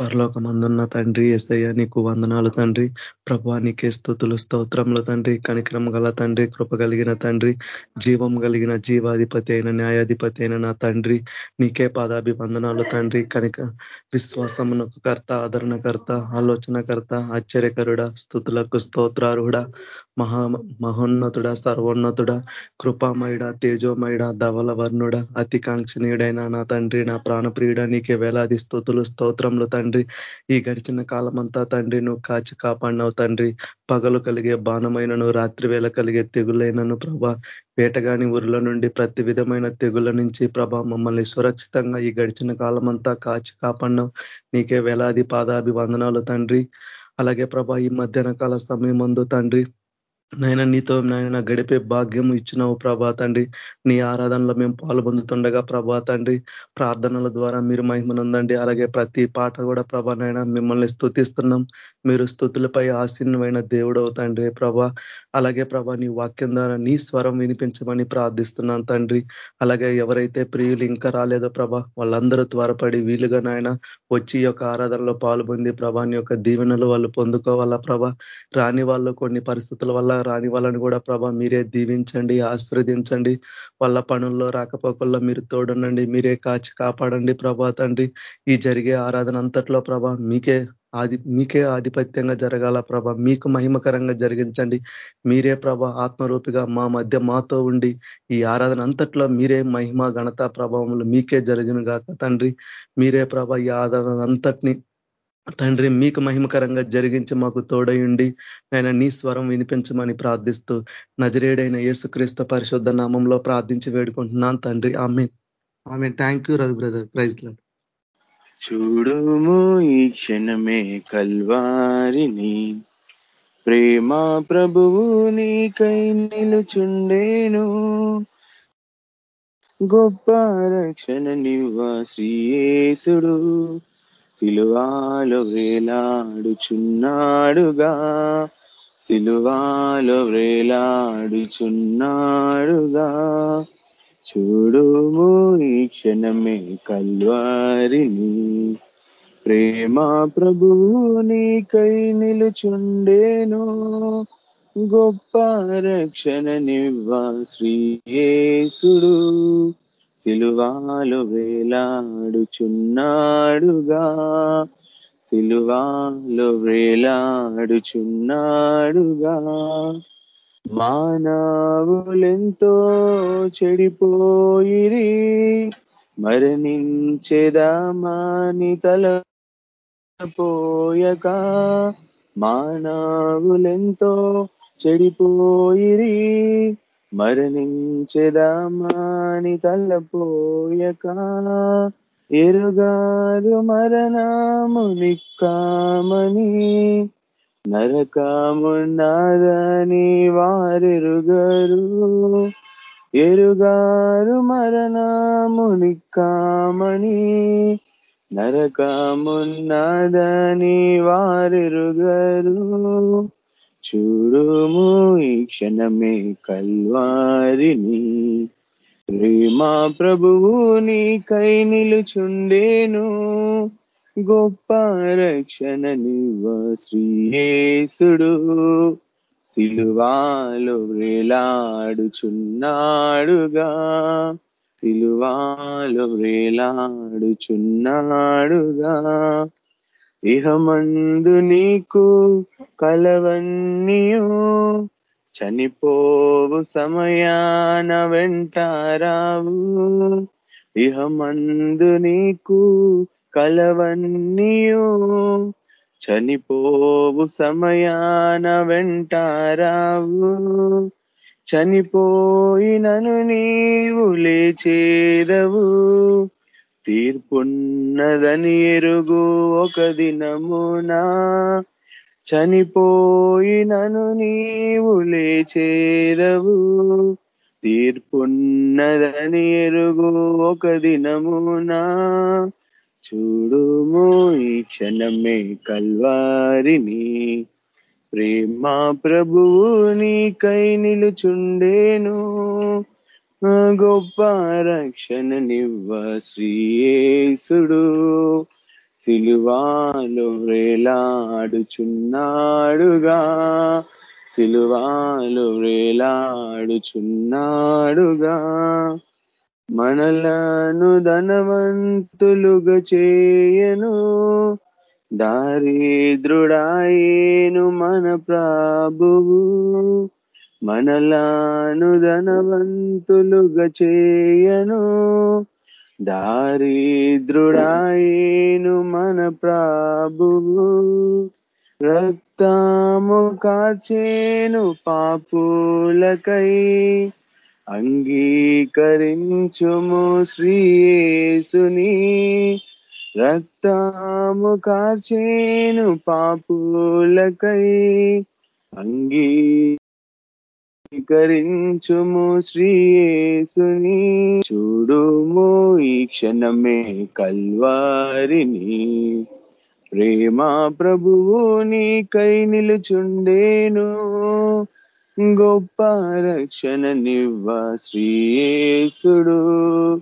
పరలోకమందున్న తండ్రి ఎసయ్య నీకు వందనాలు తండ్రి. ప్రభా నీకే స్థుతులు స్తోత్రములు తండ్రి. కనిక్రమ గల తండ్రి కృప కలిగిన తండ్రి. జీవం కలిగిన జీవాధిపతి అయిన న్యాయాధిపతి అయిన నా తండ్రి. నీకే పాదాభివందనాలు తండ్రి. కనుక విశ్వాసమునకు కర్త ఆదరణకర్త ఆలోచనకర్త ఆశ్చర్యకరుడ స్థుతులకు స్తోత్రారుడ మహా మహోన్నతుడ సర్వోన్నతుడ కృపామయుడ తేజోమయుడ ధవల వర్ణుడ అతికాంక్షణీయుడైన నా తండ్రి నా ప్రాణప్రియుడ నీకే వేలాది స్థుతులు స్తోత్రములు తండ్రి. ఈ గడిచిన కాలం అంతా తండ్రి నువ్వు కాచి కాపాడినావు తండ్రి. పగలు కలిగే బాణమైనను రాత్రి వేళ కలిగే తెగులైనను ప్రభా. వేటగాని ఊర్ల నుండి ప్రతి విధమైన తెగుల నుంచి ప్రభా మమ్మల్ని సురక్షితంగా ఈ గడిచిన కాలం అంతా కాచి కాపాడినావు. నీకే వేలాది పాదాభివందనాలు తండ్రి. అలాగే ప్రభా ఈ మధ్యాహ్న కాల సమయం తండ్రి నాయన నీతో నాయన గడిపే భాగ్యం ఇచ్చినావు ప్రభా తండ్రి. నీ ఆరాధనలో మేము పాల్పొందుతుండగా ప్రభా తండ్రి. ప్రార్థనల ద్వారా మీరు మహిమనుందండి. అలాగే ప్రతి పాట కూడా ప్రభా నాయన మిమ్మల్ని స్థుతిస్తున్నాం మీరు స్థుతులపై ఆసీనమైన దేవుడు అవుతండి ప్రభా. అలాగే ప్రభా నీ వాక్యం ద్వారా నీ స్వరం వినిపించమని ప్రార్థిస్తున్నాను తండ్రి. అలాగే ఎవరైతే ప్రియులు ఇంకా రాలేదో ప్రభా వాళ్ళందరూ త్వరపడి వీలుగా నాయన వచ్చి యొక్క ఆరాధనలో పాల్పొంది ప్రభాని యొక్క దీవెనలు వాళ్ళు పొందుకోవాలా ప్రభా. రాని వాళ్ళు కొన్ని పరిస్థితుల వల్ల రాని వాళ్ళని కూడా ప్రభా మీరే దీవించండి ఆశీర్వదించండి. వాళ్ళ పనుల్లో రాకపోకల్లో మీరు తోడునండి మీరే కాచి కాపాడండి ప్రభా తండ్రి. ఈ జరిగే ఆరాధన అంతట్లో ప్రభా మీకే ఆది మీకే ఆధిపత్యంగా జరగాల ప్రభ. మీకు మహిమకరంగా జరిగించండి. మీరే ప్రభ ఆత్మరూపిగా మా మధ్య మాతో ఉండి ఈ ఆరాధన అంతట్లో మీరే మహిమ ఘనత ప్రభావములు మీకే జరిగిన గాక తండ్రి. మీరే ప్రభ ఈ ఆరాధన అంతటిని తండ్రి మీకు మహిమకరంగా జరిగించి మాకు తోడయుండి ఆయన నీ స్వరం వినిపించమని ప్రార్థిస్తూ నజరేడైన యేసుక్రీస్తు పరిశుద్ధ నామంలో ప్రార్థించి వేడుకుంటున్నాను తండ్రి. ఆమె ఆమె థ్యాంక్ యూ రవి బ్రదర్ ప్రైజ్లో చూడుము ఈ క్షణమే కల్వారిని. ప్రేమ ప్రభువు నీకై నిలుచుండేను. గొప్ప రక్షణ నివ్వ శ్రీయేసుడు సిలువాలో వేలాడుచున్నాడుగా. సిలువాలో వేలాడుచున్నాడుగా. చూడుము ఈ క్షణమే కల్వారిని. ప్రేమ ప్రభువు నీకై నిలుచుండేను. గొప్ప రక్షణ నివ్వ శ్రీయేసుడు. సిలువాలు వేలాడుచున్నాడుగా. సిలువాలు వేలాడుచున్నాడుగా. మానవులెంతో చెడిపోయిరి మరణించేదామాని తల పోయక మానవులెంతో చెడిపోయిరి మరణించెదామాని తలపోయక ఎరుగారు మరణముని కామని నరకామున్నాదని వారెరుగరు ఎరుగారు మరణముని కామని నరకమున్నదని వారెరుగరు చూడుము ఈ క్షణమే కల్వారిని. ప్రేమా ప్రభువు నీకై నిలుచుండేను. గొప్ప రక్షణ నివ శ్రీయేసుడు. సిలువాలు వేలాడుచున్నాడుగా. సిలువాలు వేలాడుచున్నాడుగా. ఇహమందు నీకు కలవన్నీయు. చనిపోవు సమయాన వెంటారావు ఇహమందు నీకు కలవన్నీయు. చనిపోవు సమయాన వెంటారావు చనిపోయినను నీవు లేచేదవు. తీర్పున్నదని ఎరుగు ఒక దినమునా. చనిపోయినను నీవు లేచేదవు. తీర్పున్నదని ఎరుగు ఒక దినమునా. చూడుము ఈ క్షణమే కల్వారిని. ప్రేమ ప్రభువు నీకై నిలుచుండేను. గొప్ప రక్షణ నివ్వ శ్రీయేసుడు. సిలువాలు వేలాడుచున్నాడుగా. సిలువాలు వేలాడుచున్నాడుగా. మనలను ధనవంతులుగా చేయను. దారిద్రుడాయేను మన ప్రభువు. మనలాను ధనవంతులుగా చేయను దారిద్రుడాయేను మన ప్రాభువు. రక్తము కార్చేను పాపులకై. అంగీకరించుము శ్రీయేసుని. రక్తము కార్చేను పాపులకై. కరించుము శ్రీయేసుని. చూడుము ఈ క్షణమే కల్వారిని. ప్రేమ ప్రభువు నీకై నిలుచుండేను. గొప్ప రక్షణ నివ్వ శ్రీయేసుడు.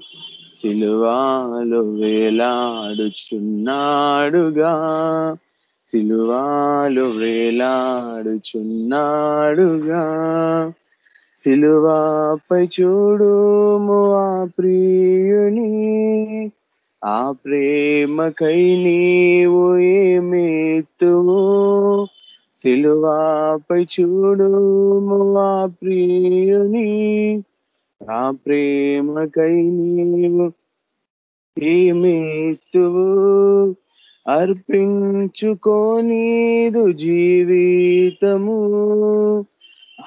సిలువాలు వేలాడుచున్నాడుగా. సిలువాలు వేలాడుచున్నాడుగా. సిలువాపై చూడుము ఆ ప్రియుని. ఆ ప్రేమకై నీవు ఏమెత్తువు? సిలువాపై చూడుము ఆ ప్రియుని. ఆ ప్రేమకై నీవు ఏమెత్తువు? అర్పించుకోనీదు జీవితము.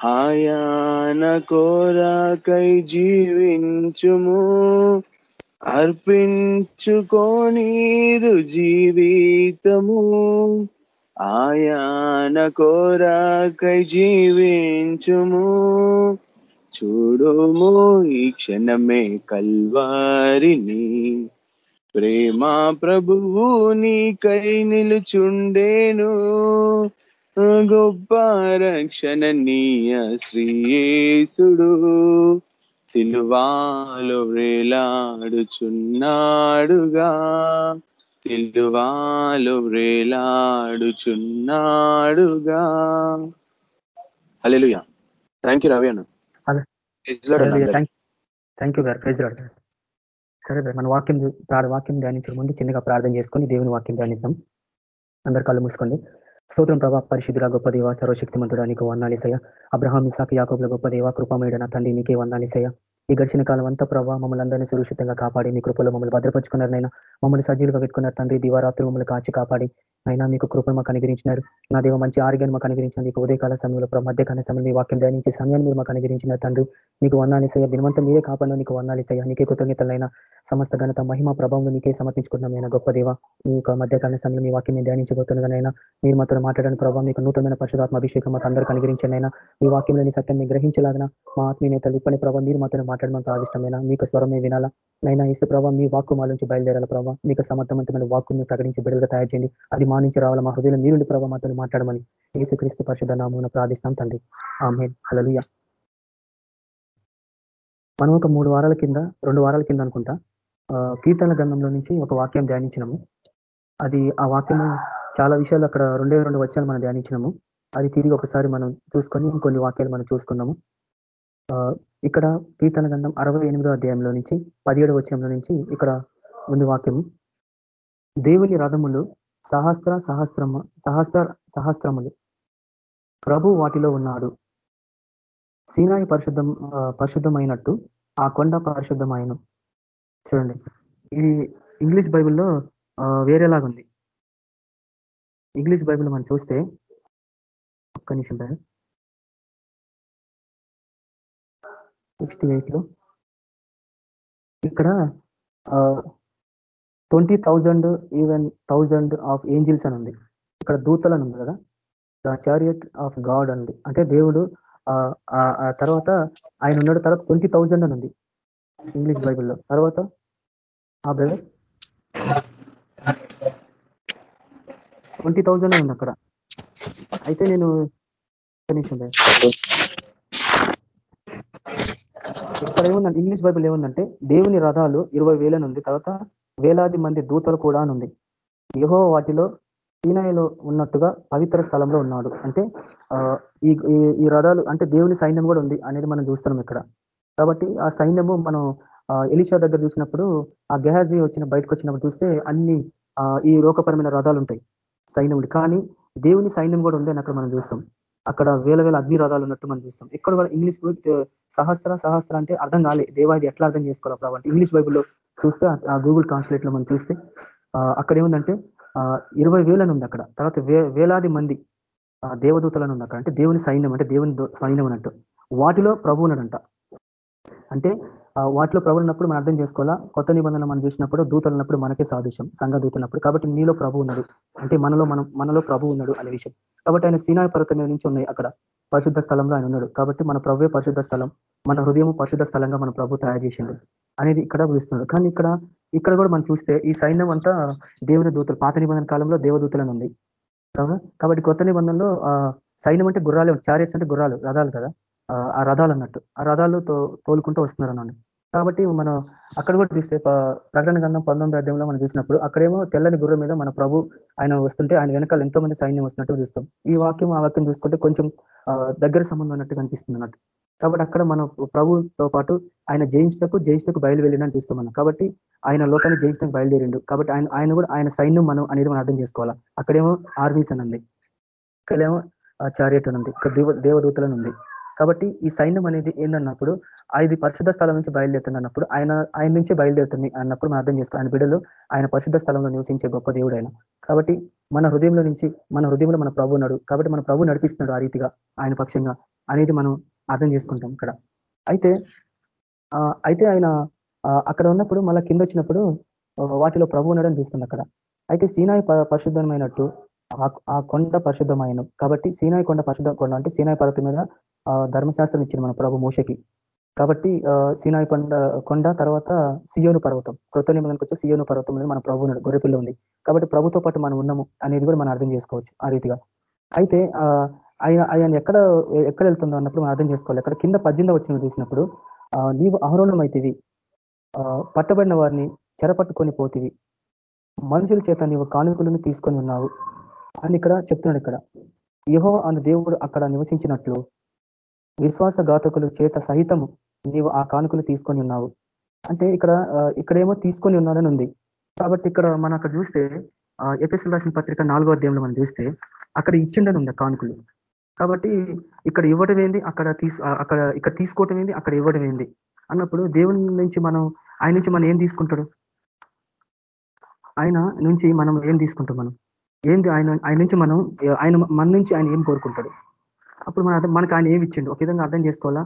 ఆయాన కోరాకై జీవించుము. అర్పించుకోనీదు జీవితము. ఆయాన కోరాకై జీవించుము. చూడుము ఈ క్షణమే కల్వారిని. ప్రేమ ప్రభువు నీకై నిలుచుండేను. గొప్ప రక్షణ నీయ శ్రీయేసుడు. సిలువాలు వేలాడుచున్నాడుగా. సిలువాలు వేలాడుచున్నాడుగా. హల్లెలూయా. థ్యాంక్ యూ రవి అన్న. థ్యాంక్ యూ గారు. ప్రైజ్ లాడ్ సరే మన వాక్యం ప్రార్ వాక్యం ధ్యానించడం ముందు చిన్నగా ప్రార్థన చేసుకొని దేవుని వాక్యం ధ్యానిద్దాం. అందరు కళ్ళు మూసుకోండి. స్తోత్రం ప్రభా పరిశుద్ధుల గొప్ప దేవ సర్వశక్తిమంతుడా నీకు వందాలిసయ్య అబ్రహాం ఇసాక్ యాకబుల గొప్ప దేవ కృపమేడన తండ్రి నీకే వందాలిసయ్య ఈ గడిచిన కాలం అంతా ప్రభావ మమ్మల్ని అందరినీ సురక్షితంగా కాపాడి మీ కృపలో మమ్మల్ని భద్రపరుచుకున్నారనైనా మమ్మల్ని సజీలుగా పెట్టుకున్నారు తండ్రి దివారాత్రులు మమ్మల్ని కాచి కాపాడి. అయినా మీకు కృపను మాకు అనుగ్రహించినారు. నా దేవ మంచి ఆరోగ్యాన్ని మాకు అనుగ్రహించిన మీకు ఉదయకాల సమయంలో మధ్యకాల సమయంలో మీ వాక్యం ధ్యానించే సమయాన్ని మీరు మాకు అనుగ్రహించిన తండ్రి. నీకు వందాలిసయ్య దినవంతం మీరే కాపాడిన నీకు వందాలిసయ్య నీకే కృతజ్ఞతలైన సమస్త ఘనత మహిమ ప్రభావం నీకే సమర్పించుకున్నామైనా గొప్ప దేవ. మీ యొక్క మధ్యకాల సమయంలో మీ వాక్యం నేను ధ్యానించబోతున్నగానైనా మీరు మాతో మాట్లాడని ప్రభావం మీకు నూతనమైన పరిశుధాత్మ అభిషేకం మాకు అందరికీ అనుగ్రహించండి మీ వాక్యంలోని సత్యాన్ని గ్రహించలాగిన మా ఆత్మీయ నేతలు ఇప్పటి ప్రభావం మీరు మాతో మాట్లాడమని ప్రాదిష్టమైనా మీకు స్వరమే వినాలా. నైనా ఇసు ప్రభావ మీ వాక్కు మా నుంచి బయలుదేరాల ప్రభావ మీకు సమర్థవంతమైన వాక్కును ప్రకటించి బిడ్డలుగా తయారు చేయండి. అది మా నుంచి రావాలా మా హృదయంలో మీరుండి ప్రభావ మాతో మాట్లాడమని యేసుక్రీస్తు పరిషత్ నామూన ప్రార్థిస్తాం తండ్రి. ఆమె హలలుయ మనం ఒక మూడు వారాల కింద రెండు వారాల కింద అనుకుంటా కీర్తన గ్రంథంలో నుంచి ఒక వాక్యం ధ్యానించినాము. అది ఆ వాక్యము చాలా విషయాలు అక్కడ రెండే రెండు వచ్చాలు మనం ధ్యానించినాము. అది తిరిగి ఒకసారి మనం చూసుకొని ఇంకొన్ని వాక్యాలు మనం చూసుకున్నాము. ఇక్కడ కీర్తన గంధం అరవై ఎనిమిదో అధ్యాయంలో నుంచి పదిహేడు వచ్చంలో నుంచి ఇక్కడ ఉంది వాక్యము. దేవుని రథములు సహస్ర సహస్రమ సహస్ర సహస్రములు. ప్రభు వాటిలో ఉన్నాడు. సీనాయి పరిశుద్ధం పరిశుద్ధమైనట్టు ఆ కొండ పరిశుద్ధమైన. చూడండి. ఇది ఇంగ్లీష్ బైబిల్లో వేరేలాగుంది. ఇంగ్లీష్ బైబిల్ మనం చూస్తే ఒక్క నిమిషం సార్ సిక్స్టీ ఎయిట్లో. ఇక్కడ twenty thousand even thousand of angels అని ఉంది. ఇక్కడ దూతలు అని ఉంది కదా? ద చారియట్ ఆఫ్ గాడ్ అంది అంటే దేవుడు ఆ, తర్వాత ఆయన ఉన్నాడు తర్వాత ట్వంటీ థౌజండ్ అని ఉంది. ఇంగ్లీష్ బైబిల్లో. తర్వాత? ఆ బ్రదర్? ట్వంటీ థౌజండ్ ఉంది అక్కడ. అయితే నేను నిమిషం ఇక్కడ ఏముందంటే ఇంగ్లీష్ బైబిల్ ఏముందంటే దేవుని రథాలు ఇరవై వేలని ఉంది. తర్వాత వేలాది మంది దూతలు కూడా ఉంది యహో వాటిలో సీనాయిలో ఉన్నట్టుగా పవిత్ర స్థలంలో ఉన్నాడు. అంటే ఈ ఈ రథాలు అంటే దేవుని సైన్యం కూడా ఉంది అనేది మనం చూస్తున్నాం ఇక్కడ. కాబట్టి ఆ సైన్యము మనం ఎలిషా దగ్గర చూసినప్పుడు ఆ గెహాజీ వచ్చిన బయటకు వచ్చినప్పుడు చూస్తే అన్ని ఈ లోకపరమైన రథాలు ఉంటాయి సైన్యం కానీ దేవుని సైన్యం కూడా ఉంది అక్కడ మనం చూస్తాం. అక్కడ వేల వేల అగ్ని రథాలు ఉన్నట్టు మనం చూస్తాం. ఇక్కడ కూడా ఇంగ్లీష్ సహస్ర సహస్ర అంటే అర్థం కాలే. దేవాది ఎట్లా అర్థం చేసుకోవాలి ప్రభావ ఇంగ్లీష్ బైబుల్లో చూస్తే ఆ గూగుల్ ట్రాన్స్లేట్లో మనం చూస్తే అక్కడ ఏముందంటే ఇరవై వేలని ఉంది అక్కడ తర్వాత వేలాది మంది దేవదూతలను ఉంది అక్కడ అంటే దేవుని సైన్యం అంటే దేవుని సైన్యం అన్నట్టు వాటిలో ప్రభువునడంట అంటే వాటిలో ప్రభు ఉన్నప్పుడు మనం అర్థం చేసుకోవాలా? కొత్త నిబంధనలు మనం చూసినప్పుడు దూతలు ఉన్నప్పుడు మనకే సాదృశ్యం సంఘ దూతలున్నప్పుడు. కాబట్టి నీలో ప్రభు ఉన్నాడు. అంటే మనలో మనం మనలో ప్రభు ఉన్నాడు అనే విషయం. కాబట్టి ఆయన సీనాయ పర్వతం నుంచి ఉన్నాయి అక్కడ. పరిశుద్ధ స్థలంలో ఆయన ఉన్నాడు. కాబట్టి మన ప్రభువే పరిశుద్ధ స్థలం. మన హృదయం పరిశుద్ధ స్థలంగా మన ప్రభు తయారు చేసిండు. అనేది ఇక్కడ పిలుస్తున్నాడు కానీ ఇక్కడ ఇక్కడ కూడా మనం చూస్తే ఈ సైన్యం అంతా దేవుని దూతలు పాత నిబంధన కాలంలో దేవదూతలను ఉంది. కాబట్టి కొత్త నిబంధనలో సైన్యం అంటే గుర్రాలు చారియట్స్ అంటే గుర్రాలు రథాలు కదా? ఆ రథాలు అన్నట్టు. ఆ రథాలు తోలుకుంటూ వస్తున్నారు అన్నాడు కాబట్టి మనం అక్కడ కూడా చూస్తే ప్రకటన గంధం పంతొమ్మిది అధ్యాయంలో మనం చూసినప్పుడు అక్కడేమో తెల్లని గుర్రం మీద మన ప్రభు ఆయన వస్తుంటే ఆయన వెనకాల ఎంతో మంది సైన్యం వస్తున్నట్టు చూస్తాం. ఈ వాక్యం ఆ వాక్యం చూసుకుంటే కొంచెం దగ్గర సంబంధం అన్నట్టు కనిపిస్తుంది అన్నట్టు. కాబట్టి అక్కడ మన ప్రభుతో పాటు ఆయన జయించటకు జయించటకు బయలువెళ్ళినని చూస్తాం మనం. కాబట్టి ఆయన లోకాన్ని జయించడానికి బయలుదేరిండు. కాబట్టి ఆయన ఆయన కూడా ఆయన సైన్యం మనం అనేది మనం అర్థం చేసుకోవాలా. అక్కడేమో ఆర్మీస్ అని ఉంది. ఇక్కడేమో చారియట్ అని ఉంది. ఇక్కడ దేవ దేవదూతలను ఉంది. కాబట్టి ఈ సైన్యం అనేది ఏందన్నప్పుడు ఐదు పరిశుద్ధ స్థలం నుంచి బయలుదేరుతుంది అన్నప్పుడు ఆయన ఆయన నుంచి బయలుదేరుతుంది అన్నప్పుడు మనం అర్థం చేసుకోవాలి. ఆయన బిడ్డలు ఆయన పరిశుద్ధ స్థలంలో నివసించే గొప్ప దేవుడు ఆయన కాబట్టి మన హృదయంలో నుంచి మన హృదయంలో మన ప్రభు ఉన్నాడు. కాబట్టి మన ప్రభు నడిపిస్తున్నాడు ఆ రీతిగా ఆయన పక్షంగా అనేది మనం అర్థం చేసుకుంటాం ఇక్కడ. అయితే అయితే ఆయన అక్కడ ఉన్నప్పుడు మళ్ళీ కింద వచ్చినప్పుడు వాటిలో ప్రభు ఉన్నాడని చూస్తుంది అక్కడ. అయితే సీనాయి పరిశుద్ధమైనట్టు ఆ కొండ పరిశుద్ధమైన కాబట్టి సీనాయి కొండ పరిశుద్ధ కొండ అంటే సీనాయి పర్వతం మీద ధర్మశాస్త్రం ఇచ్చింది మన ప్రభు మోషకి. కాబట్టి సీనాయి కొండ కొండ తర్వాత సియోను పర్వతం. కృత నిబంధనకు వచ్చి సియోను పర్వతం అనేది మన ప్రభు గొర్రెపిల్ల ఉంది. కాబట్టి ప్రభుతో పాటు మనం ఉన్నాము అనేది కూడా మనం అర్థం చేసుకోవచ్చు ఆ రీతిగా. అయితే ఆయన ఆయన ఎక్కడ ఎక్కడ వెళ్తుందో అన్నప్పుడు మనం అర్థం చేసుకోవాలి. అక్కడ కింద పద్దెనిమిది వచ్చిన చూసినప్పుడు నీవు అహరోణమైతివి పట్టబడిన వారిని చెరపట్టుకొని పోతివి. మనుషుల చేత నీవు కానుకలను తీసుకొని ఉన్నావు. అని ఇక్కడ చెప్తున్నాడు ఇక్కడ. యహో అన్న దేవుడు అక్కడ నివసించినట్లు విశ్వాసఘాతకులు చేత సహితము నీవు ఆ కానుకలు తీసుకొని ఉన్నావు. అంటే ఇక్కడ ఇక్కడేమో తీసుకొని ఉన్నారని ఉంది. కాబట్టి ఇక్కడ మనం అక్కడ చూస్తే ఎపిఎస్ఎల్ రాసిన పత్రిక నాలుగో అధ్యాయంలో మనం చూస్తే అక్కడ ఇచ్చిండని ఉంది కానుకలు. కాబట్టి ఇక్కడ ఇవ్వడం ఏంది? అక్కడ తీసు అక్కడ ఇక్కడ తీసుకోవటం ఏంది? అక్కడ ఇవ్వడం ఏంది? అన్నప్పుడు దేవుని నుంచి మనం ఆయన నుంచి మనం ఏం తీసుకుంటాడు? ఆయన నుంచి మనం ఏం తీసుకుంటాం మనం? ఏంది ఆయన ఆయన నుంచి మనం ఆయన మన నుంచి ఆయన ఏం కోరుకుంటాడు? అప్పుడు మన మనకు ఆయన ఏమి ఇచ్చిండు ఒక విధంగా అర్థం చేసుకోవాలా?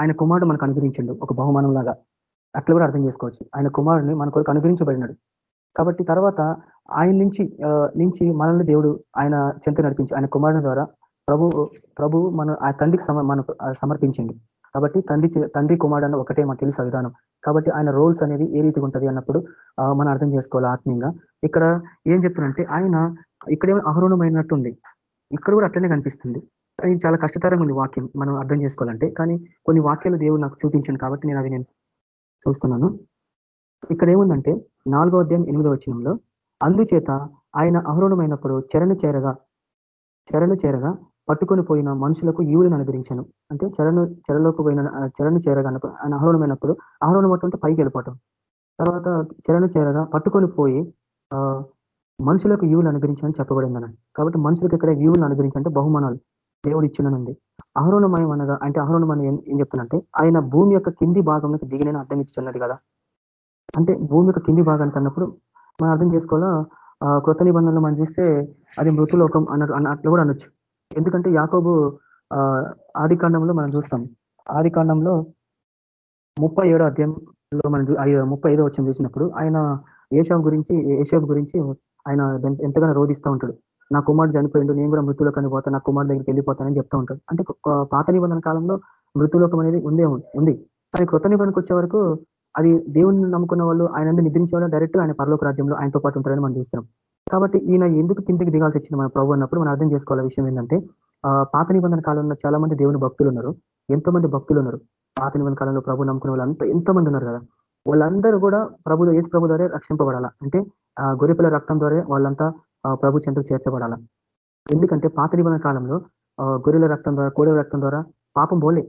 ఆయన కుమారుడు మనకు అనుగ్రహించిండు ఒక బహుమానం లాగా అట్లా కూడా అర్థం చేసుకోవచ్చు. ఆయన కుమారుడిని మన కొరకు అనుగ్రహించబడినాడు. కాబట్టి తర్వాత ఆయన నుంచి నుంచి మనల్ని దేవుడు ఆయన చెంత నడిపించి ఆయన కుమారుని ద్వారా ప్రభు ప్రభు మన ఆ తండ్రికి మనకు సమర్పించింది కాబట్టి తండ్రి తండ్రి కుమారుడు అన్న ఒకటే మనకు తెలుసు విధానం. కాబట్టి ఆయన రోల్స్ అనేవి ఏ రీతిగా ఉంటుంది అన్నప్పుడు మనం అర్థం చేసుకోవాలి ఆత్మీయంగా? ఇక్కడ ఏం చెప్తున్నంటే ఆయన ఇక్కడేమో అహరుణమైనట్టుంది ఇక్కడ కూడా అట్లనే కనిపిస్తుంది. ఇది చాలా కష్టతరంగా ఉంది వాక్యం మనం అర్థం చేసుకోవాలంటే. కానీ కొన్ని వాక్యాలు దేవుడు నాకు చూపించాను కాబట్టి నేను అవి నేను చూస్తున్నాను. ఇక్కడ ఏముందంటే నాలుగో అధ్యాయం ఎనిమిదో వచ్చినంలో అందుచేత ఆయన అహరుణమైనప్పుడు చెరను చేరగా చెరను చేరగా పట్టుకొని పోయిన మనుషులకు ఈవులను అనుగ్రహించాను. అంటే చెరను చెరలోకి పోయిన చెరను చేరగా ఆయన అహరుణమైనప్పుడు అహరుణం అంటే పైకి వెళ్ళిపోవటం. తర్వాత చెరను చేరగా పట్టుకొని పోయి మనుషులకు ఈవులు అనుగ్రహించని చెప్పబడింది కాబట్టి మనుషులకు ఇక్కడ ఈవులను అనుగ్రహించంటే బహుమానాలు. దేవుడు ఇచ్చిననుంది ఆహరణమయం అనగా అంటే అహరోణమని ఏం చెప్తున్నంటే ఆయన భూమి యొక్క కింది భాగంలోకి దిగినని అర్థం ఇచ్చున్నది కదా. అంటే భూమి యొక్క కింది భాగానికి అన్నప్పుడు మనం అర్థం చేసుకోవాలా? కృత నిబంధనలు మనం చూస్తే అది మృతులోకం అన్న అట్లా కూడా అనొచ్చు. ఎందుకంటే యాకోబు ఆది కాండంలో మనం చూస్తాం. ఆది కాండంలో ముప్పై ఏడో అధ్యాయంలో మనం ముప్పై ఐదో వచ్చిన చూసినప్పుడు ఆయన ఏషాబ్ గురించి ఏషాబ్ గురించి ఆయన ఎంతగానో రోధిస్తూ ఉంటాడు. నా కుమారుడు చనిపోయిండు నేను కూడా మృతులోకానికి పోతా నా కుమారుడు దగ్గరికి వెళ్ళిపోతానని చెప్తా ఉంటాడు. అంటే పాత నిబంధన కాలంలో మృతులోకం అనేది ఉందే ఉంది. కానీ కృత నిబంధనకు వచ్చే వరకు అది దేవుని నమ్ముకున్న వాళ్ళు ఆయన నిద్రించే వాళ్ళు డైరెక్ట్ ఆయన పరలోక రాజ్యంలో ఆయనతో పాటు ఉంటారని మనం చూస్తున్నాం. కాబట్టి ఈయన ఎందుకు కిందికి దిగాల్సి వచ్చింది మన ప్రభు అన్నప్పుడు మనం అర్థం చేసుకోవాల విషయం ఏంటంటే పాత నిబంధన కాలంలో చాలా మంది దేవుని భక్తులు ఉన్నారు. ఎంతో మంది భక్తులు ఉన్నారు. పాత నిబంధన కాలంలో ప్రభు నమ్ముకున్న వాళ్ళు ఎంతో మంది ఉన్నారు కదా. వాళ్ళందరూ కూడా ప్రభు ఏసు ప్రభు ద్వారా రక్షింపబడాలా? అంటే ఆ రక్తం ద్వారా వాళ్ళంతా ప్రభు చెంతకు చేర్చబడాలా? ఎందుకంటే పాత నిబంధన కాలంలో గొర్రెల రక్తం ద్వారా కోడెల రక్తం ద్వారా పాపం పోలే.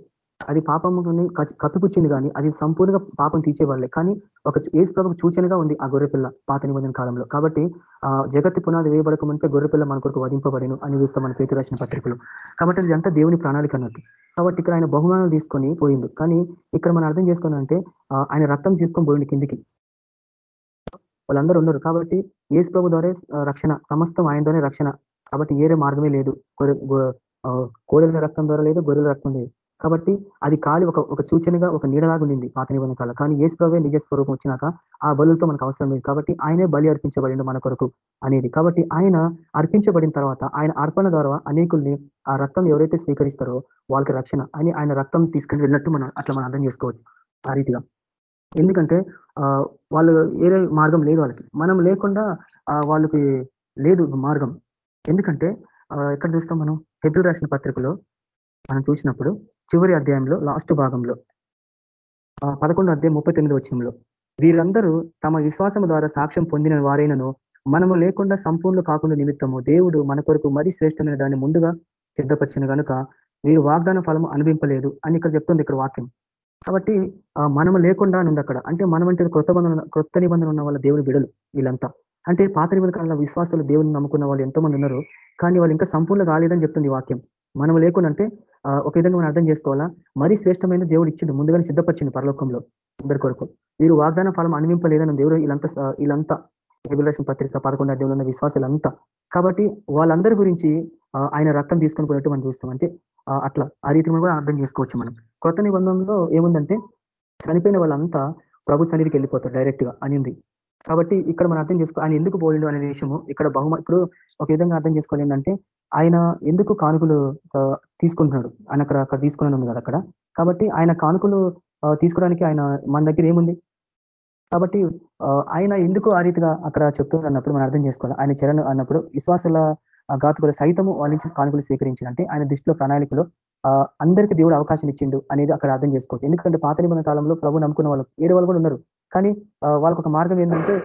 అది పాపముని కప్పిపుచ్చింది కానీ అది సంపూర్ణంగా పాపం తీర్చేవాళ్ళే. కానీ ఒక ఏసు ప్రభు సూచనగా ఉంది ఆ గొర్రెపిల్ల పాత నిబంధన కాలంలో. కాబట్టి ఆ జగత్తు పునాది వేయబడక గొర్రె గొర్రెపిల్ల మన కొరకు వధింపబడిను అని చూస్తాం మన పేరు రాసిన పత్రికలు. కాబట్టి ఇదంతా దేవుని ప్రణాళిక అన్నట్టు. కాబట్టి ఇక్కడ ఆయన బహుమానాలు తీసుకొని పోయిండు. కానీ ఇక్కడ మనం అర్థం చేసుకున్నామంటే ఆయన రక్తం తీసుకొని పోయింది కిందికి. వాళ్ళందరూ ఉన్నారు కాబట్టి ఏసు ప్రభు ద్వారా రక్షణ సమస్తం ఆయన ద్వారా రక్షణ. కాబట్టి ఏరే మార్గమే లేదు. కోడెల రక్తం ద్వారా లేదు గొర్రెల రక్తం లేదు. కాబట్టి అది కాలి ఒక ఒక సూచనగా ఒక నీడలాగా ఉండింది పాత నిబంధన కాలం కానీ ఏసు ప్రభు నిజ స్వరూపం వచ్చినాక ఆ బలులతో మనకు అవసరం లేదు. కాబట్టి ఆయనే బలి అర్పించబడిండు మన కొరకు అనేది. కాబట్టి ఆయన అర్పించబడిన తర్వాత ఆయన అర్పణ ద్వారా అనేకుల్ని ఆ రక్తం ఎవరైతే స్వీకరిస్తారో వాళ్ళకి రక్షణ అని ఆయన రక్తం తీసుకెళ్ళినట్టు వెళ్ళినట్టు మనం అట్లా మనం అర్థం చేసుకోవచ్చు. ఆ రీతిగా. ఎందుకంటే వాళ్ళు ఏరే మార్గం లేదు వాళ్ళకి. మనం లేకుండా వాళ్ళకి లేదు మార్గం. ఎందుకంటే ఎక్కడ చూస్తాం మనం? హెబ్రి రాసిన పత్రికలో మనం చూసినప్పుడు చివరి అధ్యాయంలో లాస్ట్ భాగంలో పదకొండు అధ్యాయం ముప్పై తొమ్మిది వచ్చంలో వీరందరూ తమ విశ్వాసం ద్వారా సాక్ష్యం పొందిన వారైనను మనము లేకుండా సంపూర్ణ కాకుండా నిమిత్తము దేవుడు మన కొరకు మరీ శ్రేష్టమైన దాన్ని ముందుగా సిద్ధపరిచిన కనుక వీరు వాగ్దాన ఫలము అనుభవింపలేదు అని ఇక్కడ చెప్తుంది ఇక్కడ వాక్యం. కాబట్టి మనం లేకుండా ఉంది అక్కడ అంటే మనం అంటే కొత్త బంధన కొత్త నిబంధన ఉన్న వాళ్ళ దేవుని బిడలు వీళ్ళంతా. అంటే పాత నిబంధన కాలంలో విశ్వాసాలు దేవుని నమ్ముకున్న వాళ్ళు ఎంతో మంది ఉన్నారు. కానీ వాళ్ళు ఇంకా సంపూర్ణ కాలేదని చెప్తుంది వాక్యం. మనం లేకుంటే ఒక విధంగా మనం అర్థం చేసుకోవాలా? మరీ శ్రేష్టమైన దేవుడు ఇచ్చిండు ముందుగానే సిద్ధపరిచింది పరలోకంలో. అందరి కొరకు. వీరు వాగ్దాన ఫలం అనివింపలేదని దేవుడు వీళ్ళంతా వీళ్ళంతా రెగ్యులేషన్ పత్రిక పదకొండు అధ్యయంలో ఉన్న విశ్వాసాలంతా. కాబట్టి వాళ్ళందరి గురించి ఆయన రక్తం తీసుకొని పోయినట్టు మనం చూస్తాం. అంటే అట్లా ఆ రీతి కూడా అర్థం చేసుకోవచ్చు మనం. కొత్త నిబంధనలో ఏముందంటే చనిపోయిన వాళ్ళంతా ప్రభు సన్నిధికి వెళ్ళిపోతారు డైరెక్ట్గా అనింది. కాబట్టి ఇక్కడ మనం అర్థం చేసుకో ఆయన ఎందుకు పోయిండు అనే విషయము ఇక్కడ బహుమ ఇప్పుడు ఒక విధంగా అర్థం చేసుకోవాలి ఏంటంటే ఆయన ఎందుకు కానుకలు తీసుకుంటున్నాడు? ఆయన అక్కడ అక్కడ తీసుకుని ఉంది కదా అక్కడ. కాబట్టి ఆయన కానుకలు తీసుకోవడానికి ఆయన మన దగ్గర ఏముంది? కాబట్టి ఆయన ఎందుకు ఆ రీతిగా అక్కడ చెప్తున్నారు అన్నప్పుడు మనం అర్థం చేసుకోవాలి. ఆయన చరణ అన్నప్పుడు విశ్వాసాల ఘాతుకుల సైతము వాళ్ళ నుంచి కానుకలు స్వీకరించాలంటే ఆయన దృష్టిలో ప్రణాళికలో అందరికీ దేవుడు అవకాశం ఇచ్చిండు అనేది అక్కడ అర్థం చేసుకోవచ్చు. ఎందుకంటే పాత నిబంధన కాలంలో ప్రభు నమ్ముకున్న వాళ్ళు ఏడు వాళ్ళు కూడా ఉన్నారు. కానీ వాళ్ళకు ఒక మార్గం ఏంటంటే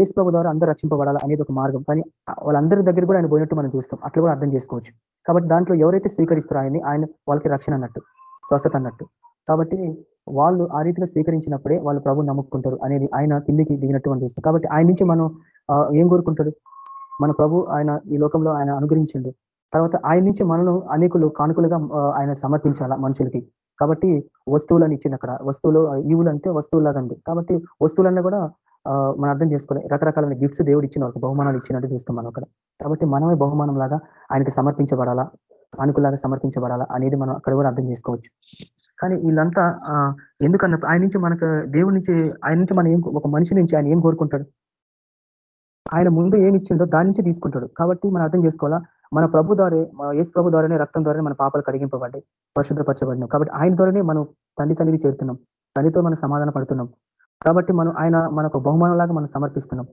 ఏసు ప్రభు ద్వారా అందరూ రక్షింపబడాలి అనేది ఒక మార్గం. కానీ వాళ్ళందరి దగ్గర కూడా ఆయన పోయినట్టు మనం చూస్తాం. అట్లా కూడా అర్థం చేసుకోవచ్చు. కాబట్టి దాంట్లో ఎవరైతే స్వీకరిస్తారో ఆయన్ని ఆయన వాళ్ళకి రక్షణ అన్నట్టు స్వస్థత అన్నట్టు. కాబట్టి వాళ్ళు ఆ రీతిగా స్వీకరించినప్పుడే వాళ్ళు ప్రభు నమ్ముకుంటారు అనేది ఆయన కిందికి దిగినట్టు మనం చూస్తాం కాబట్టి ఆయన నుంచి మనం ఏం కోరుకుంటాడు? మన ప్రభు ఆయన ఈ లోకంలో ఆయన అనుగ్రహించండు. తర్వాత ఆయన నుంచి మనను అనేకులు కానుకలుగా ఆయన సమర్పించాల మనుషులకి. కాబట్టి వస్తువులను ఇచ్చింది అక్కడ. వస్తువులు ఈవులు అంటే వస్తువులాగా ఉంది. కాబట్టి వస్తువులన్నా కూడా మనం అర్థం చేసుకోవాలి రకరకాలైన గిఫ్ట్స్ దేవుడు ఇచ్చిన వాళ్ళకి బహుమానాలు ఇచ్చినట్టు చూస్తాం మనం అక్కడ. కాబట్టి మనమే బహుమానం లాగా ఆయనకి సమర్పించబడాలా కానుకలాగా సమర్పించబడాలా అనేది మనం అక్కడ కూడా అర్థం చేసుకోవచ్చు. కానీ వీళ్ళంతా ఎందుకన్నప్పుడు ఆయన నుంచి మనకు దేవుడి నుంచి ఆయన నుంచి మనం ఏం ఒక మనిషి నుంచి ఆయన ఏం కోరుకుంటాడు? ఆయన ముందు ఏమి ఇచ్చిండో దాని నుంచి తీసుకుంటాడు. కాబట్టి మనం అర్థం చేసుకోవాలా మన ప్రభు ద్వారా ఏసు ప్రభు ద్వారానే రక్తం ద్వారానే మన పాపాలు కడిగింపబడ్డాయి పరిశుభ్రపరచబడినాం కాబట్టి ఆయన ద్వారానే మనం తండ్రి సన్నిధి చేరుతున్నాం. తండ్రితో మనం సమాధాన పడుతున్నాం. కాబట్టి మనం ఆయన మనకు బహుమానంలాగా మనం సమర్పిస్తున్నాం.